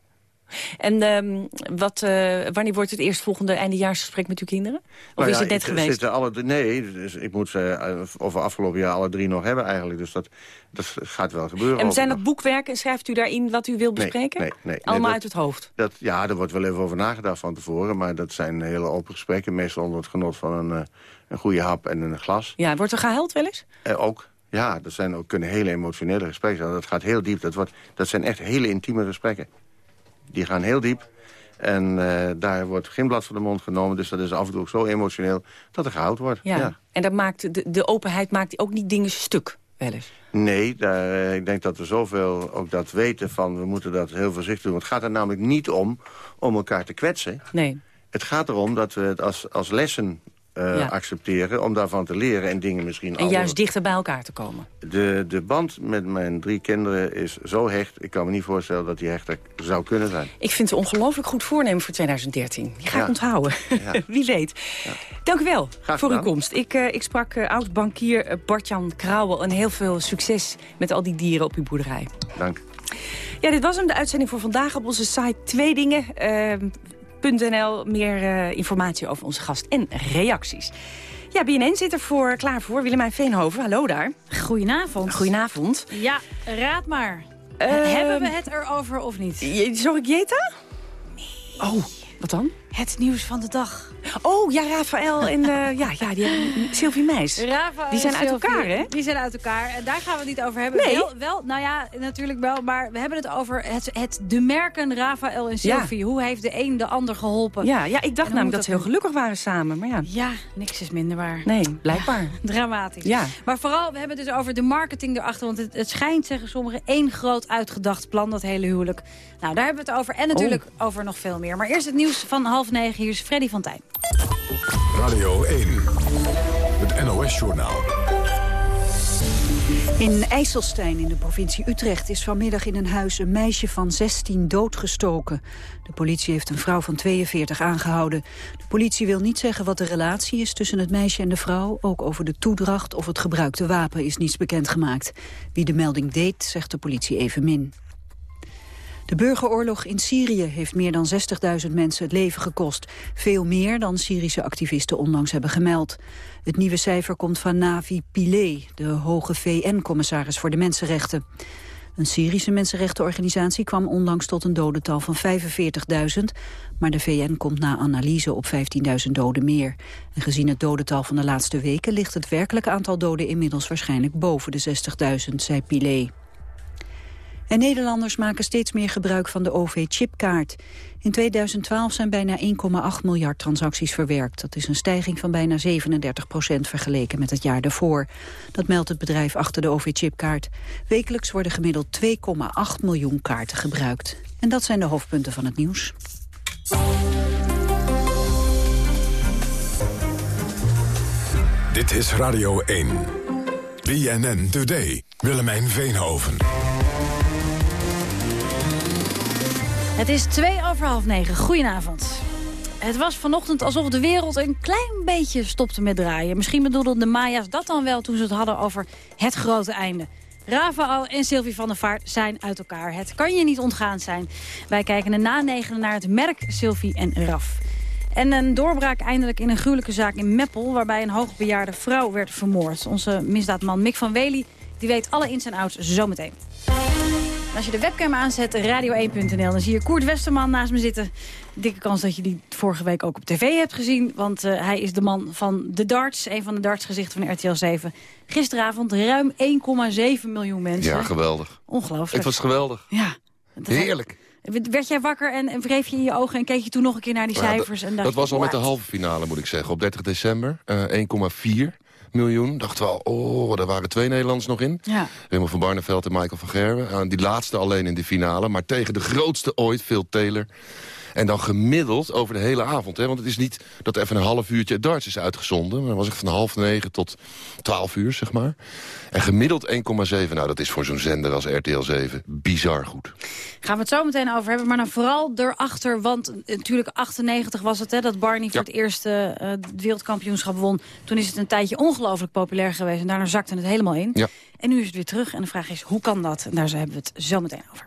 En um, wat, uh, wanneer wordt het eerstvolgende eindejaarsgesprek met uw kinderen? Of nou is ja, het net ik, geweest? Zitten alle, nee, dus ik moet ze uh, over afgelopen jaar alle drie nog hebben eigenlijk. Dus dat, dat gaat wel gebeuren. En zijn dat boekwerken? Schrijft u daarin wat u wil bespreken? Nee, nee, nee Allemaal nee, dat, uit het hoofd? Dat, ja, er wordt wel even over nagedacht van tevoren. Maar dat zijn hele open gesprekken. Meestal onder het genot van een, uh, een goede hap en een glas. Ja, wordt er gehuild wel eens? ook. Ja, dat zijn ook, kunnen hele emotionele gesprekken zijn. Dat gaat heel diep. Dat, wordt, dat zijn echt hele intieme gesprekken. Die gaan heel diep. En uh, daar wordt geen blad van de mond genomen. Dus dat is af en toe ook zo emotioneel dat er gehouden wordt. Ja. ja. En dat maakt de, de openheid maakt ook niet dingen stuk, wel eens? Nee, daar, ik denk dat we zoveel ook dat weten van... we moeten dat heel voorzichtig doen. Het gaat er namelijk niet om om elkaar te kwetsen. Nee. Het gaat erom dat we het als, als lessen uh, ja. accepteren... om daarvan te leren en dingen misschien... En juist dichter bij elkaar te komen. De, de band met mijn drie kinderen is zo hecht... ik kan me niet voorstellen dat die hechter zou kunnen zijn. Ik vind het ongelooflijk goed voornemen voor 2013. Die ga ja. ik onthouden. Ja. (laughs) Wie weet. Dank u wel Graag voor gedaan. uw komst. Ik, uh, ik sprak uh, oud-bankier Bartjan Krauwel... en heel veel succes met al die dieren op uw boerderij. Dank. Ja, dit was hem, de uitzending voor vandaag op onze site Twee Dingen... Uh, .nl, meer uh, informatie over onze gast en reacties. Ja, BNN zit er voor, klaar voor. Willemijn Veenhoven, hallo daar. Goedenavond. Goedenavond. Ja, raad maar. Uh, Hebben we het erover of niet? Zorg ik Jeta? Nee. Oh, wat dan? Het nieuws van de dag. Oh, ja, Rafael en uh, (laughs) ja, ja, die hebben, Sylvie Meis. Rafael die zijn uit Sylvie, elkaar, hè? Die zijn uit elkaar. En daar gaan we het niet over hebben. Nee. Wel, wel, nou ja, natuurlijk wel. Maar we hebben het over het, het, de merken Rafael en Sylvie. Ja. Hoe heeft de een de ander geholpen? Ja, ja ik dacht namelijk dat ze heel gelukkig waren samen. Maar ja. ja, niks is minder waar. Nee, blijkbaar. Ja, dramatisch. Ja. Maar vooral, we hebben het dus over de marketing erachter. Want het, het schijnt, zeggen sommigen, één groot uitgedacht plan, dat hele huwelijk. Nou, daar hebben we het over. En natuurlijk oh. over nog veel meer. Maar eerst het nieuws van half negen. Hier is Freddy van Tijn. Radio 1, het NOS-journaal. In IJsselstein in de provincie Utrecht is vanmiddag in een huis een meisje van 16 doodgestoken. De politie heeft een vrouw van 42 aangehouden. De politie wil niet zeggen wat de relatie is tussen het meisje en de vrouw. Ook over de toedracht of het gebruikte wapen is niets bekendgemaakt. Wie de melding deed, zegt de politie evenmin. De burgeroorlog in Syrië heeft meer dan 60.000 mensen het leven gekost. Veel meer dan Syrische activisten onlangs hebben gemeld. Het nieuwe cijfer komt van Navi Pillay, de hoge VN-commissaris voor de mensenrechten. Een Syrische mensenrechtenorganisatie kwam onlangs tot een dodental van 45.000, maar de VN komt na analyse op 15.000 doden meer. En gezien het dodental van de laatste weken ligt het werkelijke aantal doden inmiddels waarschijnlijk boven de 60.000, zei Pillay. En Nederlanders maken steeds meer gebruik van de OV-chipkaart. In 2012 zijn bijna 1,8 miljard transacties verwerkt. Dat is een stijging van bijna 37 procent vergeleken met het jaar daarvoor. Dat meldt het bedrijf achter de OV-chipkaart. Wekelijks worden gemiddeld 2,8 miljoen kaarten gebruikt. En dat zijn de hoofdpunten van het nieuws. Dit is Radio 1. BNN Today. Willemijn Veenhoven. Het is twee over half negen. Goedenavond. Het was vanochtend alsof de wereld een klein beetje stopte met draaien. Misschien bedoelden de Maya's dat dan wel toen ze het hadden over het grote einde. Rafael en Sylvie van der Vaart zijn uit elkaar. Het kan je niet ontgaan zijn. Wij kijken er na negenen naar het merk Sylvie en Raf. En een doorbraak eindelijk in een gruwelijke zaak in Meppel... waarbij een hoogbejaarde vrouw werd vermoord. Onze misdaadman Mick van Wely die weet alle ins en outs zometeen. Als je de webcam aanzet, radio1.nl, dan zie je Koert Westerman naast me zitten. Dikke kans dat je die vorige week ook op tv hebt gezien. Want uh, hij is de man van de darts, een van de dartsgezichten van RTL 7. Gisteravond ruim 1,7 miljoen mensen. Ja, geweldig. Ongelooflijk. Het was geweldig. Ja. Heerlijk. Werd jij wakker en, en wreef je in je ogen en keek je toen nog een keer naar die cijfers? Ja, en dat, dat was al met de halve finale, moet ik zeggen. Op 30 december, uh, 1,4 miljoen. Dachten we al, oh, daar waren twee Nederlanders nog in. Ja. Raymond van Barneveld en Michael van Gerwen. Uh, die laatste alleen in de finale. Maar tegen de grootste ooit, Phil Taylor. En dan gemiddeld over de hele avond. Hè? Want het is niet dat even een half uurtje darts is uitgezonden. Maar dat was echt van half negen tot twaalf uur, zeg maar. En gemiddeld 1,7. Nou, dat is voor zo'n zender als RTL 7 bizar goed. Gaan we het zo meteen over hebben. Maar dan vooral erachter, want natuurlijk 98 was het... Hè, dat Barney voor het eerst uh, het wereldkampioenschap won. Toen is het een tijdje ongelooflijk populair geweest. En daarna zakte het helemaal in. Ja. En nu is het weer terug. En de vraag is, hoe kan dat? En daar hebben we het zo meteen over.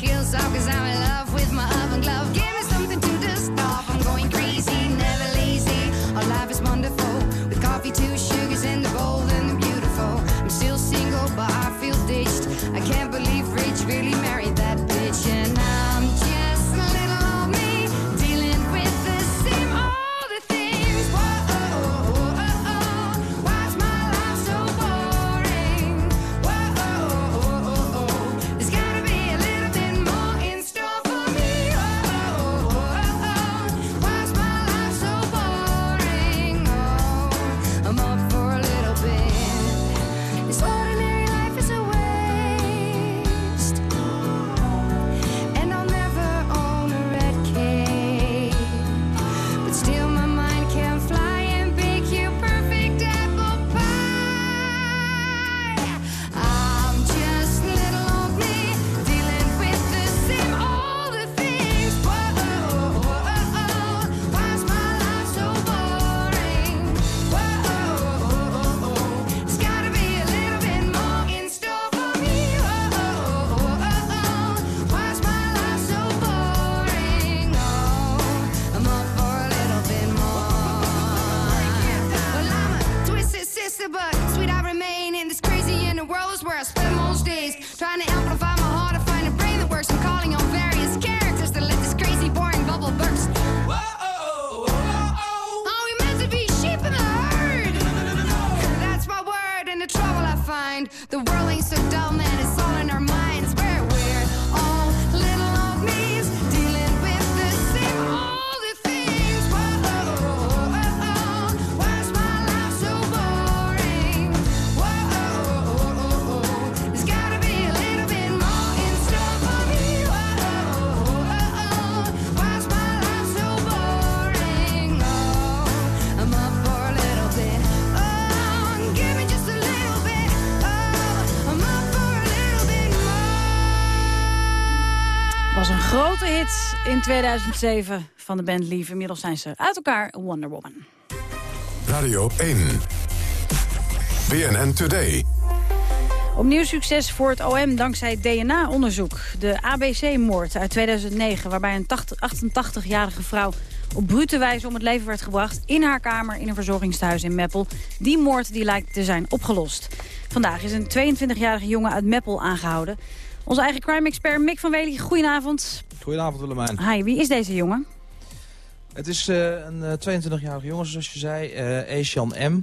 heels off cause I'm 2007 van de band Lief. Inmiddels zijn ze uit elkaar, Wonder Woman. Radio 1. BNN Today. Opnieuw succes voor het OM dankzij DNA-onderzoek. De ABC-moord uit 2009, waarbij een 88-jarige vrouw op brute wijze om het leven werd gebracht... in haar kamer in een verzorgingstehuis in Meppel. Die moord die lijkt te zijn opgelost. Vandaag is een 22-jarige jongen uit Meppel aangehouden. Onze eigen crime-expert Mick van Wely, goedenavond. Goedenavond Willemijn. Hi, wie is deze jongen? Het is eh, een eh, 22-jarige jongen, zoals je zei, eh Eshan M.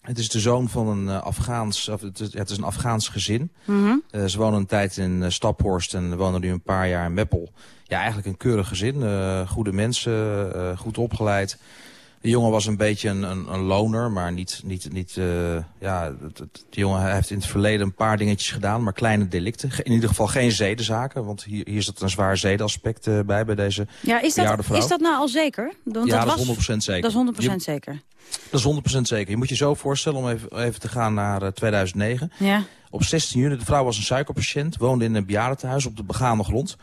Het is de zoon van een eh, Afghaans, of het, is, het is een Afghaans gezin. Mhm. Eh, ze wonen een tijd in eh, Staphorst en wonen nu een paar jaar in Meppel. Ja, eigenlijk een keurig gezin. eh, goede mensen, eh, goed opgeleid. De jongen was een beetje een, een, een loner, maar niet... niet, niet eh, ja, het, het- de jongen heeft in het verleden een paar dingetjes gedaan, maar kleine delicten. In ieder geval geen zedenzaken, want hier, hier zit een zwaar zedenaspect eh, bij, bij deze Ja, is dat, vrouw. is dat nou al zeker? Want Ja, was, dat is 100% zeker. Dat is 100% Je- zeker. Dat is 100% zeker. Je moet je zo voorstellen om even, even te gaan naar eh, 2009. Ja. Op 16 juni, de vrouw was een suikerpatiënt, woonde in een bejaardentehuis op de begane grond.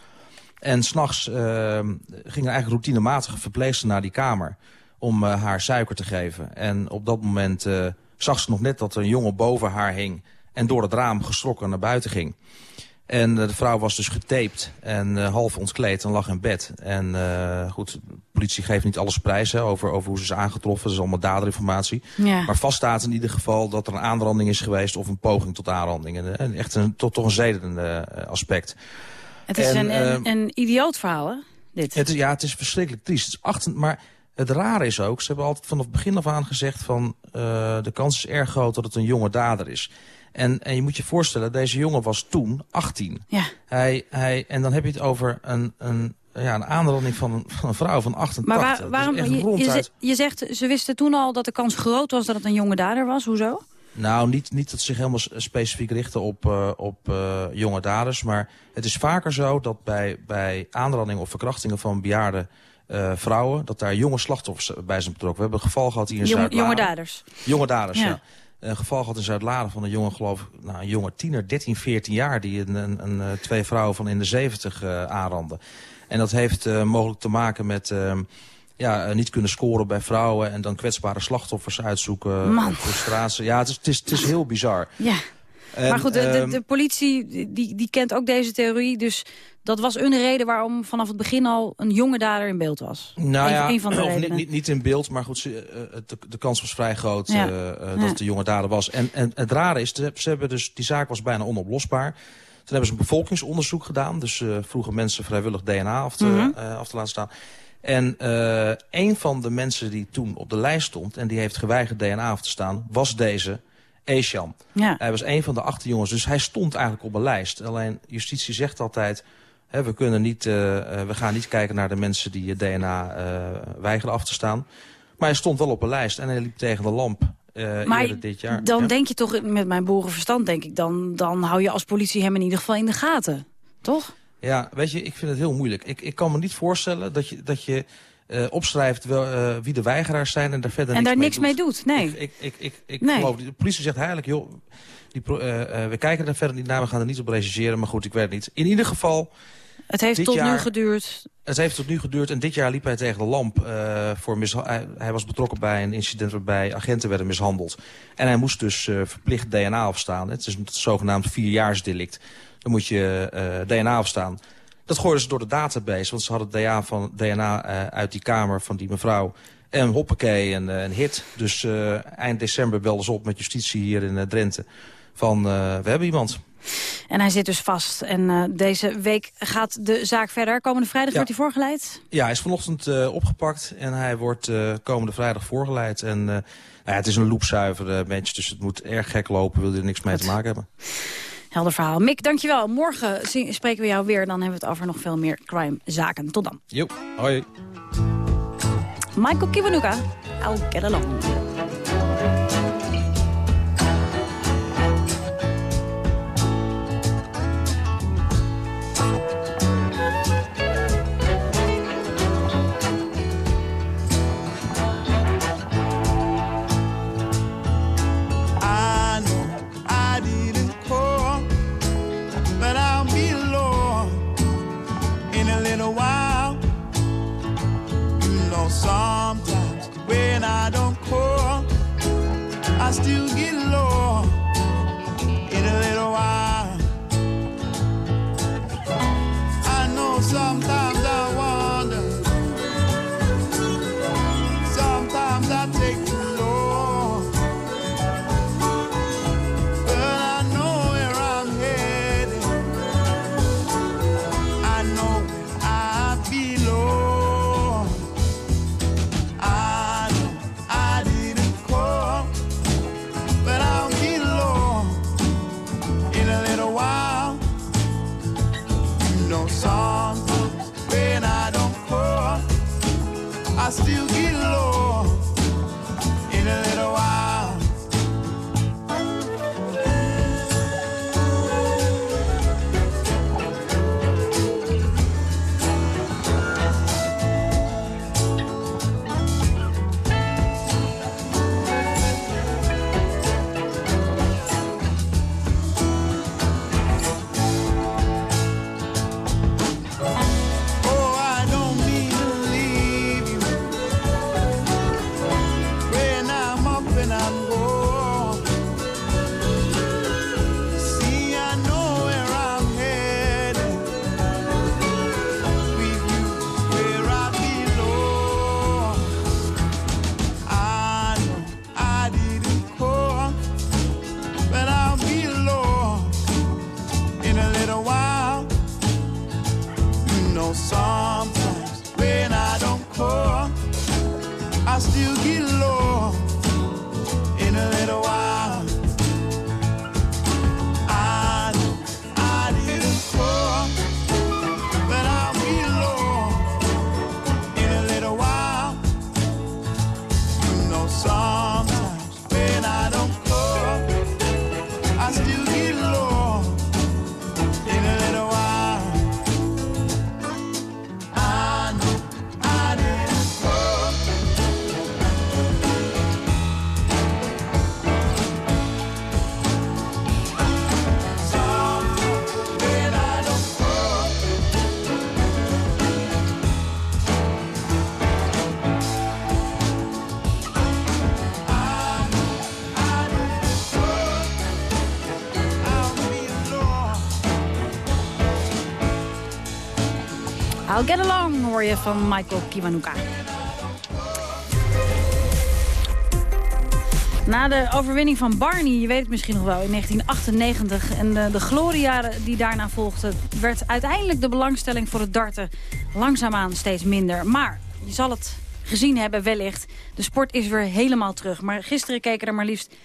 En s'nachts uh, ging er eigenlijk routinematig een verpleegster naar die kamer om uh, haar suiker te geven. En op dat moment uh, zag ze nog net dat er een jongen boven haar hing en door het raam geschrokken naar buiten ging. En uh, de vrouw was dus getaped en uh, half ontkleed en lag in bed. En uh, goed, de politie geeft niet alles prijs hè, over, over hoe ze is aangetroffen. Dat is allemaal daderinformatie. Ja. Maar vast staat in ieder geval dat er een aanranding is geweest... of een poging tot aanranding. En, en echt een, tot, toch een zedende aspect. Het is en, een, een, een idioot verhaal, hè? Dit. Het is, ja, het is verschrikkelijk triest. Het is acht, maar het rare is ook, ze hebben altijd vanaf het begin af aan gezegd... van de kans is erg groot dat het een jonge dader is... En, en je moet je voorstellen, deze jongen was toen 18. Ja. Hij, hij, en dan heb je het over een, een, ja, een aanranding van een, van een vrouw van 88. Maar waar, waarom, je, je, je, zegt, ze wisten toen al dat de kans groot was dat het een jonge dader was. Hoezo? Nou, niet, niet dat ze zich helemaal specifiek richten op, uh, op uh, jonge daders. Maar het is vaker zo dat bij, bij aanranding of verkrachtingen van bejaarde uh, vrouwen... dat daar jonge slachtoffers bij zijn betrokken. We hebben een geval gehad hier in Jong, Zuid-Laren. Jonge daders. Jonge daders, ja. ja een geval gehad in Zuid-Laren van een jongen, geloof nou, een jonge tiener, 13, 14 jaar, die een, een, een, twee vrouwen van in de 70 uh, aanranden. En dat heeft uh, mogelijk te maken met... Uh, ja, niet kunnen scoren bij vrouwen... en dan kwetsbare slachtoffers uitzoeken. Man. Frustratie. Ja, het is, het, is, het is heel bizar. Ja. En, maar goed, de, de, ehm, de politie die, die kent ook deze theorie. Dus dat was een reden waarom vanaf het begin al een jonge dader in beeld was. Nou ja, van de of niet, niet, niet in beeld, maar goed, ze, eh, de, de kans was vrij groot Ja. eh, eh, dat Ja. het de jonge dader was. En, en het rare is, ze hebben dus, die zaak was bijna onoplosbaar. Toen hebben ze een bevolkingsonderzoek gedaan. Dus eh, vroegen mensen vrijwillig DNA af te, Mhm. eh, af te laten staan. En eh, een van de mensen die toen op de lijst stond... en die heeft geweigerd DNA af te staan, was deze Eshan. Ja. Hij was een van de acht jongens, dus hij stond eigenlijk op een lijst. Alleen justitie zegt altijd... We, kunnen niet, eh, eh, we gaan niet kijken naar de mensen die het DNA eh, weigeren af te staan. Maar hij stond wel op een lijst en hij liep tegen de lamp eh Maar eerder dit jaar. dan Ja. denk je toch, met mijn boerenverstand denk ik... Dan, dan hou je als politie hem in ieder geval in de gaten. Toch? Ja, weet je, ik vind het heel moeilijk. Ik, ik kan me niet voorstellen dat je, dat je opschrijft wel, wie de weigeraars zijn... en daar verder en niks daar mee niks mee doet, nee. Ik, ik, ik, ik, ik Nee. geloof, de politie zegt eigenlijk, joh, die, we kijken er verder niet naar, we gaan er niet op rechercheren, maar goed, ik weet het niet. In ieder geval, Het heeft dit tot nu geduurd. het heeft tot nu geduurd en dit jaar liep hij tegen de lamp. eh, voor hij, hij was betrokken bij een incident waarbij agenten werden mishandeld. En hij moest dus eh, verplicht DNA afstaan. Het is een zogenaamd vierjaarsdelict. Dan moet je eh, DNA afstaan. Dat gooiden ze door de database, want ze hadden DNA, van, DNA uit die kamer van die mevrouw. En hoppakee, een, een hit. Dus eind december belden ze op met justitie hier in Drenthe. Van, we hebben iemand. En hij zit dus vast. En eh, deze week gaat de zaak verder. Komende vrijdag Ja. wordt hij voorgeleid. Ja, hij is vanochtend eh, opgepakt en hij wordt eh, komende vrijdag voorgeleid. En nou ja, het is een loepzuiver mens, dus het moet erg gek lopen. Wil je er niks mee te maken hebben. Helder verhaal. Mick, dankjewal. Morgen spreken we jou weer. Dan hebben we het over nog veel meer crime-zaken. Tot dan. Jo, hoi. Michael Kiwanuka, I'll get along. When I don't call, I still get low I'll Get Along hoor je van Michael Kiwanuka. Na de overwinning van Barney, je weet het misschien nog wel, in 1998... en de, de gloriejaren die daarna volgden... werd uiteindelijk de belangstelling voor het darten langzaamaan steeds minder. Maar je zal het gezien hebben wellicht. De sport is weer helemaal terug. Maar gisteren keken er maar liefst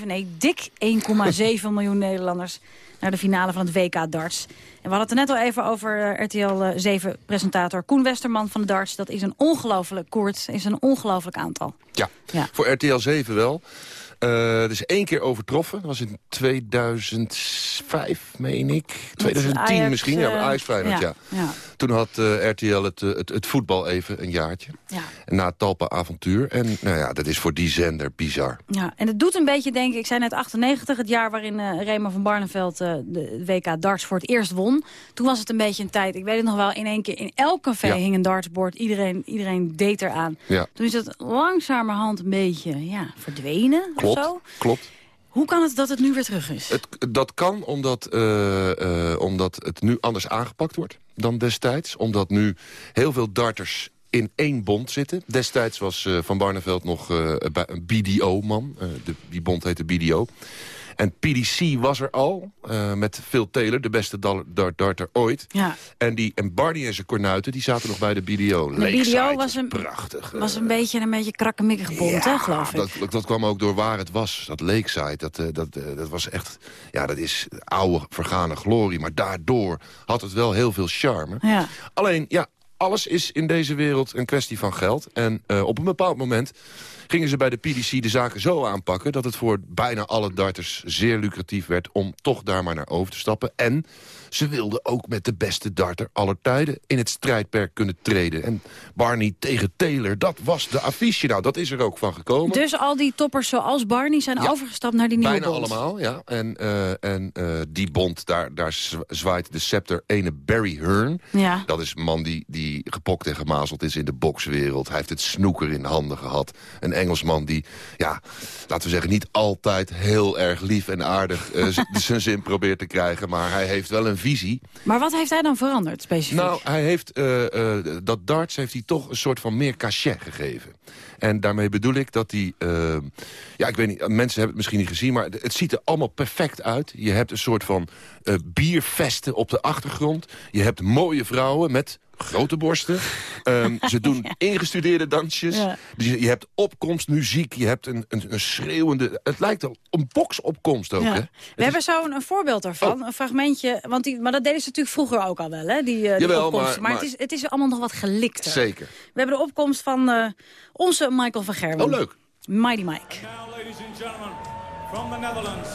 1,7, nee, dik 1,7 miljoen Nederlanders naar de finale van het WK darts. En we hadden het er net al even over uh, RTL 7-presentator Koen Westerman van de darts. Dat is een ongelooflijk koord, is een ongelooflijk aantal. Ja, Ja. voor RTL 7 wel. Eh Het is één keer overtroffen. Dat was in 2005, meen ik. 2010 Ajax, misschien. Ja, eh, Ajax Feyenoord, ja. ja. Toen had eh, RTL het, eh, het, het voetbal even een jaartje. Ja. En na het Talpa-avontuur. En nou ja, dat is voor die zender bizar. Ja, en het doet een beetje denken, ik zei net 98, het jaar waarin Raymond van Barneveld de WK darts voor het eerst won. Toen was het een beetje een tijd, ik weet het nog wel, in één keer in elk café Ja. hing een dartsbord. Iedereen, iedereen deed eraan. Ja. Toen is het langzamerhand een beetje ja, verdwenen Klopt, of zo. klopt. Hoe kan het dat het nu weer terug is? Het, dat kan omdat, eh, eh, omdat het nu anders aangepakt wordt dan destijds. Omdat nu heel veel darters in één bond zitten. Destijds was eh, Van Barneveld nog een BDO-man. Die bond heette BDO. En PDC was er al, eh, met Phil Taylor, de beste dart- darter ooit. Ja. En, die, en Barney en zijn kornuiten, die zaten nog bij de BDO. De Lakeside, BDO was een, prachtig. eh. was een beetje een beetje krakkemikkig bond, hè, geloof ik. Dat, dat, kwam ook door waar het was. Dat Lakeside, dat, eh, dat, eh, dat was echt... Ja, dat is oude, vergane glorie. Maar daardoor had het wel heel veel charme. Ja. Alleen, ja, alles is in deze wereld een kwestie van geld. En eh, op een bepaald moment gingen ze bij de PDC de zaken zo aanpakken... dat het voor bijna alle darters zeer lucratief werd... om toch daar maar naar over te stappen. En ze wilden ook met de beste darter aller tijden... in het strijdperk kunnen treden. En Barney tegen Taylor, dat was de affiche. Nou, dat is er ook van gekomen. Dus al die toppers zoals Barney zijn overgestapt naar die nieuwe Bijna bond. allemaal, ja. En, eh, en eh, die bond, daar, daar zwa- zwaait de scepter ene Barry Hearn. Ja. Dat is een man die, die gepokt en gemazeld is in de bokswereld. Hij heeft het snoeker in handen gehad. Een Engelsman die, ja, laten we zeggen... niet altijd heel erg lief en aardig eh, (laughs) zijn zin probeert te krijgen. Maar hij heeft wel een visie. Maar wat heeft hij dan veranderd, specifiek? Nou, hij heeft, eh, eh, dat darts heeft hij toch een soort van meer cachet gegeven. En daarmee bedoel ik dat hij... eh, ja, ik weet niet, mensen hebben het misschien niet gezien... maar het ziet er allemaal perfect uit. Je hebt een soort van eh, biervesten op de achtergrond. Je hebt mooie vrouwen met grote borsten. Ehm, (laughs) ze doen ingestudeerde dansjes. Ja. Dus je, je hebt opkomstmuziek. Je hebt een, een, een schreeuwende... Het lijkt wel een boksopkomst ook, Ja. hè? We hebben zo een, een voorbeeld daarvan, een fragmentje. Want die, maar dat deden ze natuurlijk vroeger ook al wel, hè, die, eh, die opkomst. maar- Maar, maar- het, is, het is allemaal nog wat gelikter. Zeker. We hebben de opkomst van onze Michael van Gerwen. Oh, leuk. Mighty Mike. Ladies and gentlemen, from the Netherlands,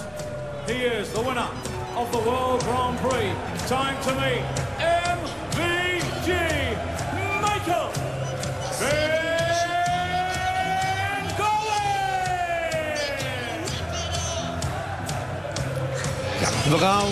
he is the winner of the World Grand Prix. Time to meet MVG Michael We gaan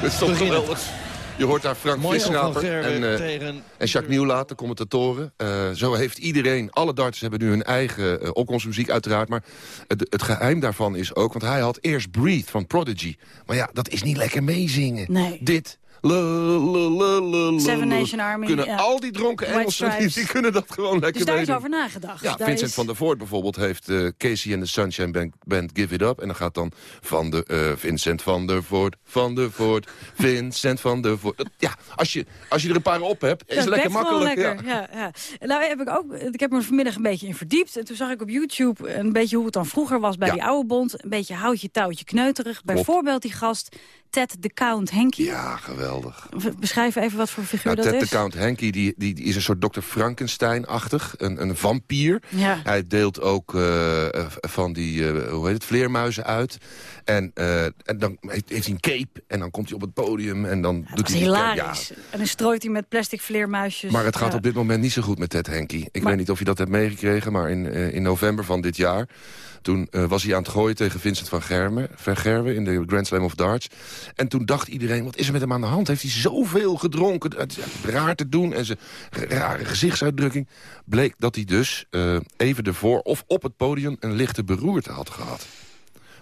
Het is toch geweldig. Je hoort daar Frank Gerwen en, eh, tegen- en Jacques Nieuwlaat, de commentatoren. Eh, zo heeft iedereen, alle darters hebben nu hun eigen uh, opkomstmuziek uiteraard. Maar het, het geheim daarvan is ook, want hij had eerst Breathe van Prodigy. Maar ja, dat is niet lekker meezingen. Nee. Dit... Seven. Nation Army, Kunnen ja. al die dronken Engelsen, die, die kunnen dat gewoon lekker Dus daar is meedoen. over nagedacht. Ja, Daar Vincent is- van der Voort bijvoorbeeld heeft eh, Casey en de Sunshine Band, Band Give It Up. En dan gaat dan van de, eh, Vincent van der Voort, van der Voort, Vincent van der Voort. Ja, als je, als je er een paar op hebt, is Dat het lekker makkelijk. lekker, ja. Ja, En Nou heb ik ook, ik heb me vanmiddag een beetje in verdiept. En toen zag ik op YouTube een beetje hoe het dan vroeger was bij Ja. die oude bond. Een beetje houtje touwtje kneuterig. Bijvoorbeeld die gast Ted de Count Henky. Ja, geweldig. Beschrijf even wat voor figuur Nou, dat Ted is. de Count Henky die, die, die is een soort Dr. Frankenstein-achtig. Een, een vampier. Ja. Hij deelt ook eh, van die, eh, hoe heet het, vleermuizen uit. En, eh, en dan heeft, heeft hij een cape. En dan komt hij op het podium. En dan doet hij die hilarisch. En dan strooit hij met plastic vleermuisjes. Maar het gaat Ja. op dit moment niet zo goed met Ted Henky. Ik Maar- weet niet of je dat hebt meegekregen, maar in, in november van dit jaar... toen eh, was hij aan het gooien tegen Vincent van Gerwen in de Grand Slam of Darts. En toen dacht iedereen, wat is er met hem aan de hand? Heeft hij zoveel gedronken? Het raar te doen en zijn rare gezichtsuitdrukking. Bleek dat hij dus eh, even ervoor of op het podium een lichte beroerte had gehad.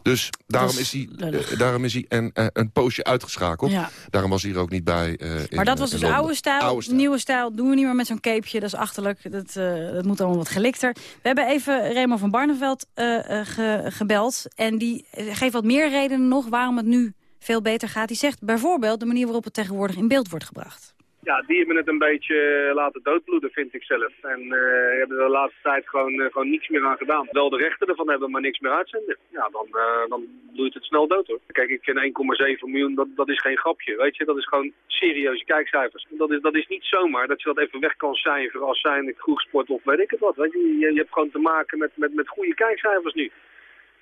Dus daarom is is, hij, eh, daarom is hij een, eh, een poosje uitgeschakeld. Ja. Daarom was hij er ook niet bij eh, in, Maar dat was dus oude stijl. Oude stijl. Nieuwe stijl doen we niet meer met zo'n capeje. Dat is achterlijk. Dat, dat moet allemaal wat gelikter. We hebben even Raymond van Barneveld ge- gebeld. En die geeft wat meer redenen nog waarom het nu veel beter gaat. Die zegt bijvoorbeeld de manier waarop het tegenwoordig in beeld wordt gebracht. Ja, die hebben het een beetje eh, laten doodbloeden, vind ik zelf. En eh, hebben er de laatste tijd gewoon, eh, gewoon niks meer aan gedaan. Wel de rechten ervan hebben, maar niks meer uitzenden. Ja, dan, eh, dan bloeit het snel dood hoor. Kijk, ik ken 1,7 miljoen, dat, dat is geen grapje, weet je. Dat is gewoon serieuze kijkcijfers. Dat is, dat is niet zomaar dat je dat even weg kan cijferen als zijn kroegsport of weet ik het wat. Weet je, je, je hebt gewoon te maken met, met, met goede kijkcijfers nu.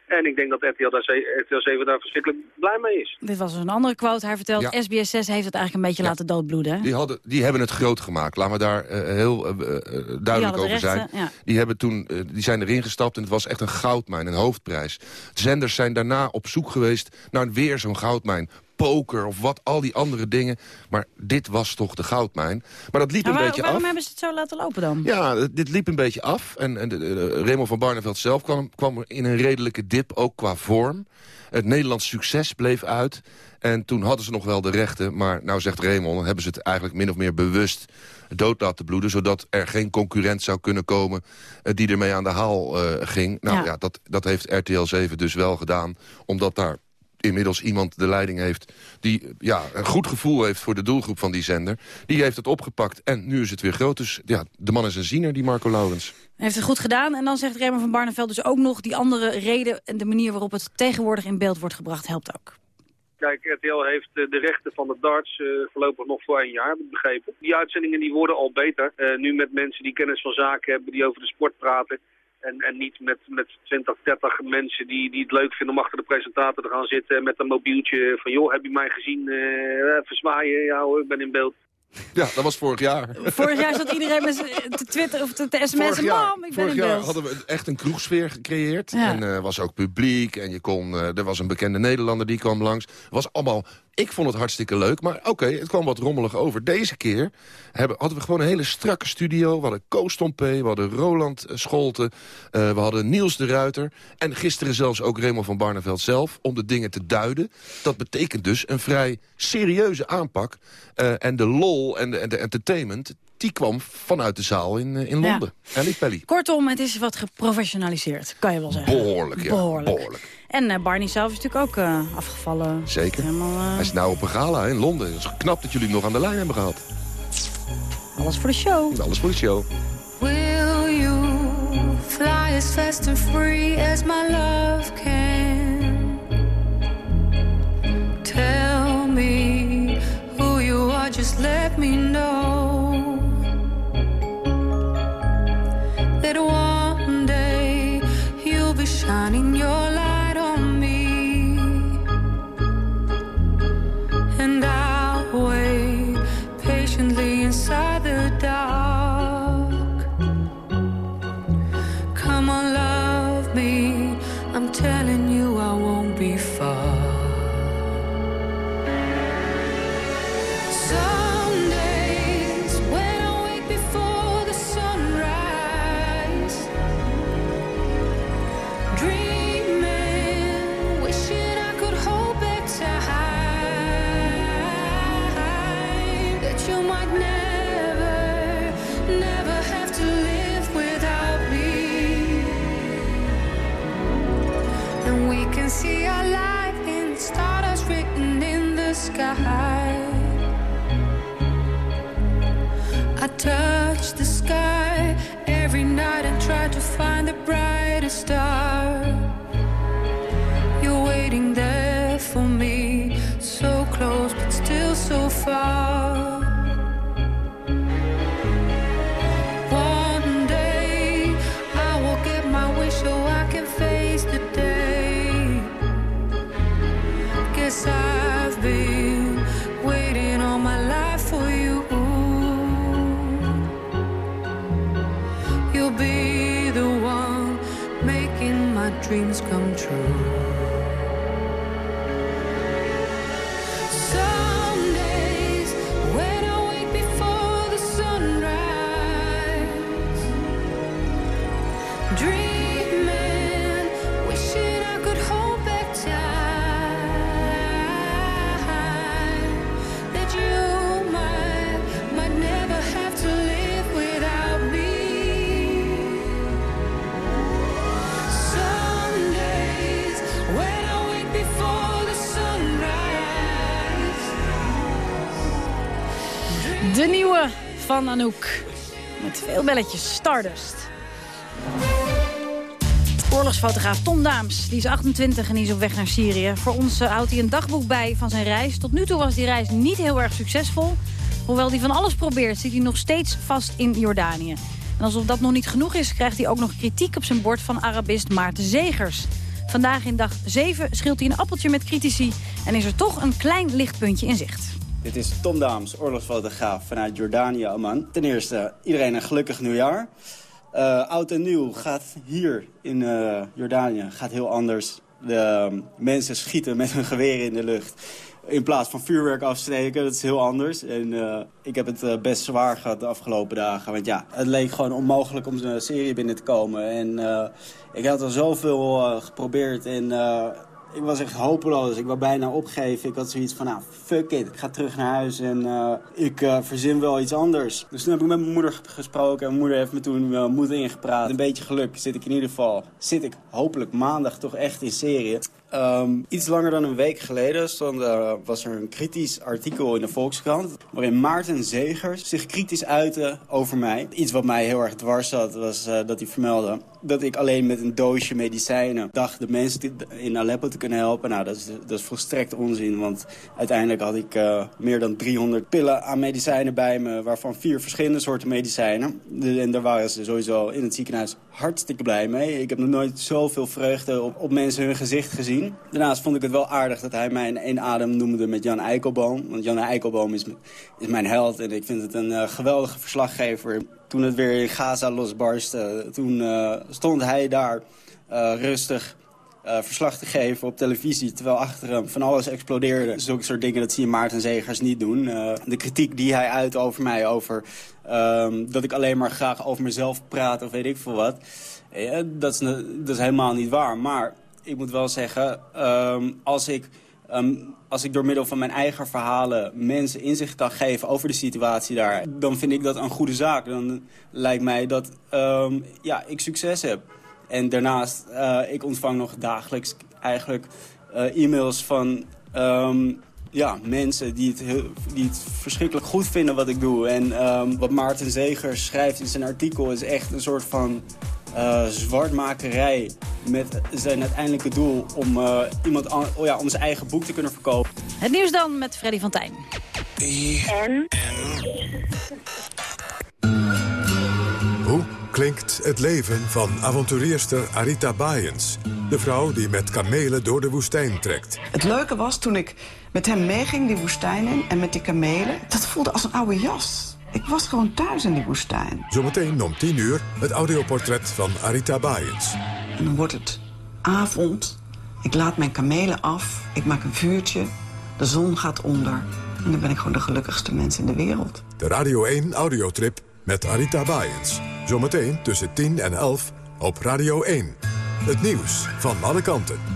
En ik denk dat RTL, RTL 7 daar verschrikkelijk blij mee is. Dit was dus een andere quote. Hij vertelt, Ja. SBS 6 heeft het eigenlijk een beetje laten doodbloeden. hè? Die, hadden, die hebben het groot gemaakt. Laten we daar eh, heel eh, eh, duidelijk over zijn. rechten, ja. Die, hebben toen, die zijn erin gestapt en het was echt een goudmijn, een hoofdprijs. Zenders zijn daarna op zoek geweest naar weer zo'n goudmijn. Poker of wat, al die andere dingen. Maar dit was toch de goudmijn. Maar dat liep een waar- beetje waarom af. hebben ze het zo laten lopen dan? Ja, dit liep een beetje af. En, en de, de- Raymond van Barneveld zelf kwam, kwam in een redelijke dip, ook qua vorm. Het Nederlands succes bleef uit. En toen hadden ze nog wel de rechten. Maar nou zegt Raymond, hebben ze het eigenlijk min of meer bewust dood laten bloeden. Zodat er geen concurrent zou kunnen komen eh, die ermee aan de haal eh, ging. Nou Ja. ja, dat, dat heeft RTL 7 dus wel gedaan. Omdat daar inmiddels iemand de leiding heeft... die ja, een goed gevoel heeft voor de doelgroep van die zender. Die heeft het opgepakt en nu is het weer groot. Dus ja, de man is een ziener, die Marco Laurens. Hij heeft het goed gedaan. En dan zegt Raymond van Barneveld dus ook nog... die andere reden en de manier waarop het tegenwoordig in beeld wordt gebracht helpt ook. Kijk, RTL heeft eh, de rechten van de darts eh, voorlopig nog voor één jaar, heb ik begrepen. Die uitzendingen die worden al beter. Eh, nu met mensen die kennis van zaken hebben, die over de sport praten. En, en niet met, met 20, 30 mensen die, die het leuk vinden om achter de presentator te gaan zitten met een mobieltje van joh, heb je mij gezien? Eh even zwaaien, ja hoor, ik ben in beeld. Ja, dat was vorig jaar. Vorig jaar zat iedereen met te Twitter of te, te sms'en. Vorig jaar, Mam, ik ben vorig in jaar hadden we echt een kroegsfeer gecreëerd. Ja. En er was ook publiek. En je kon, eh, er was een bekende Nederlander die kwam langs. Het was allemaal, ik vond het hartstikke leuk. Maar oké, het kwam wat rommelig over. Deze keer hadden we gewoon een hele strakke studio. We hadden Koos Stompé, we hadden Roland eh, Scholten. eh, we hadden Niels de Ruiter. En gisteren zelfs ook Raymond van Barneveld zelf. Om de dingen te duiden. Dat betekent dus een vrij serieuze aanpak. Eh, en de lol en de entertainment... die kwam vanuit de zaal in, eh, in Ja. Londen. Ellie Pelly. Kortom, het is wat geprofessionaliseerd, kan je wel zeggen. Behoorlijk, ja. Behoorlijk. En eh, Barney zelf is natuurlijk ook eh, afgevallen. Zeker. Helemaal, Hij is nou op een gala in Londen. Het is knap dat jullie hem nog aan de lijn hebben gehad. Alles voor de show. Alles voor de show. Will you fly as fast and free as my love can? Tell me who you are, just let me know. bitter water. I touch the sky every night and try to find the brightest star. Van Anouk. Met veel belletjes. Stardust. Oorlogsfotograaf Tom Daams, die is 28 en die is op weg naar Syrië. Voor ons eh, houdt hij een dagboek bij van zijn reis. Tot nu toe was die reis niet heel erg succesvol. Hoewel hij van alles probeert, zit hij nog steeds vast in Jordanië. En alsof dat nog niet genoeg is, krijgt hij ook nog kritiek op zijn bord van Arabist Maarten Zegers. Vandaag in dag 7 schilt hij een appeltje met critici en is er toch een klein lichtpuntje in zicht. Dit is Tom Daams, oorlogsfotograaf vanuit Jordanië, Amman. Ten eerste, iedereen een gelukkig nieuwjaar. Uh, oud en nieuw gaat hier in uh, Jordanië gaat heel anders. De uh, mensen schieten met hun geweren in de lucht. In plaats van vuurwerk afsteken, dat is heel anders. En uh, ik heb het best zwaar gehad de afgelopen dagen. Want ja, het leek gewoon onmogelijk om een serie binnen te komen. En ik had al zoveel geprobeerd en ik was echt hopeloos. Ik wou bijna opgeven. Ik had zoiets van, nou, fuck it. Ik ga terug naar huis en uh, ik uh, verzin wel iets anders. Dus toen heb ik met mijn moeder gesproken. En mijn moeder heeft me toen uh, moed ingepraat. Een beetje geluk zit ik in ieder geval. Zit ik hopelijk maandag toch echt in serie. Um, iets langer dan een week geleden stond, uh, was er een kritisch artikel in de Volkskrant... waarin Maarten Zegers zich kritisch uitte over mij. Iets wat mij heel erg dwars zat, was dat hij vermeldde... dat ik alleen met een doosje medicijnen dacht de mensen in Aleppo te kunnen helpen. Nou, dat is, dat is volstrekt onzin, want uiteindelijk had ik uh, meer dan 300 pillen aan medicijnen bij me... waarvan vier verschillende soorten medicijnen. En daar waren ze sowieso in het ziekenhuis hartstikke blij mee. Ik heb nog nooit zoveel vreugde op, op mensen hun gezicht gezien. Daarnaast vond ik het wel aardig dat hij mij één adem noemde met Jan Eikelboom. Want Jan Eikelboom is, is mijn held en ik vind het een uh, geweldige verslaggever. Toen het weer in Gaza losbarstte, toen uh, stond hij daar uh, rustig uh, verslag te geven op televisie... terwijl achter hem van alles explodeerde. Zulke soort dingen, dat zie je Maarten Zegers niet doen. De kritiek die hij uit over mij, over uh, dat ik alleen maar graag over mezelf praat... of weet ik veel wat, dat, is, dat is helemaal niet waar. Maar ik moet wel zeggen, um, als ik... Um, als ik door middel van mijn eigen verhalen mensen inzicht kan geven over de situatie daar... dan vind ik dat een goede zaak. Dan lijkt mij dat um, ja, ik succes heb. En daarnaast, uh, ik ontvang nog dagelijks eigenlijk uh, e-mails van um, ja, mensen die het, die het verschrikkelijk goed vinden wat ik doe. En wat Maarten Zegers schrijft in zijn artikel is echt een soort van uh, zwartmakerij... met zijn uiteindelijke doel om, uh, iemand an, oh ja, om zijn eigen boek te kunnen verkopen. Het nieuws dan met Freddy van Tijn. En? Hoe klinkt het leven van avonturierster Arita Bayens. De vrouw die met kamelen door de woestijn trekt. Het leuke was toen ik met hem meeging die woestijn in en met die kamelen... dat voelde als een oude jas. Ik was gewoon thuis in die woestijn. Zometeen om tien uur het audioportret van Arita Bayens. En dan wordt het avond. Ik laat mijn kamelen af. Ik maak een vuurtje. De zon gaat onder. En dan ben ik gewoon de gelukkigste mens in de wereld. De Radio 1 audiotrip met Arita Bayens. Zometeen tussen 10 en 11 op Radio 1. Het nieuws van alle kanten.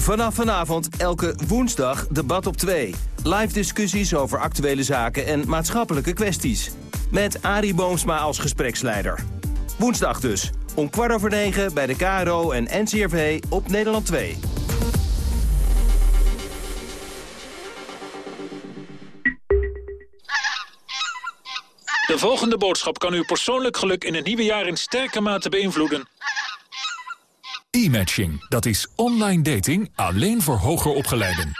Vanaf vanavond elke woensdag debat op 2. Live discussies over actuele zaken en maatschappelijke kwesties. Met Arie Boomsma als gespreksleider. Woensdag dus, om kwart over negen bij de KRO en NCRV op Nederland 2. De volgende boodschap kan uw persoonlijk geluk in het nieuwe jaar in sterke mate beïnvloeden. E-matching, dat is online dating alleen voor hoger opgeleiden.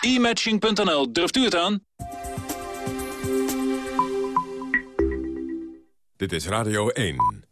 E-matching.nl, durft u het aan? Dit is Radio 1.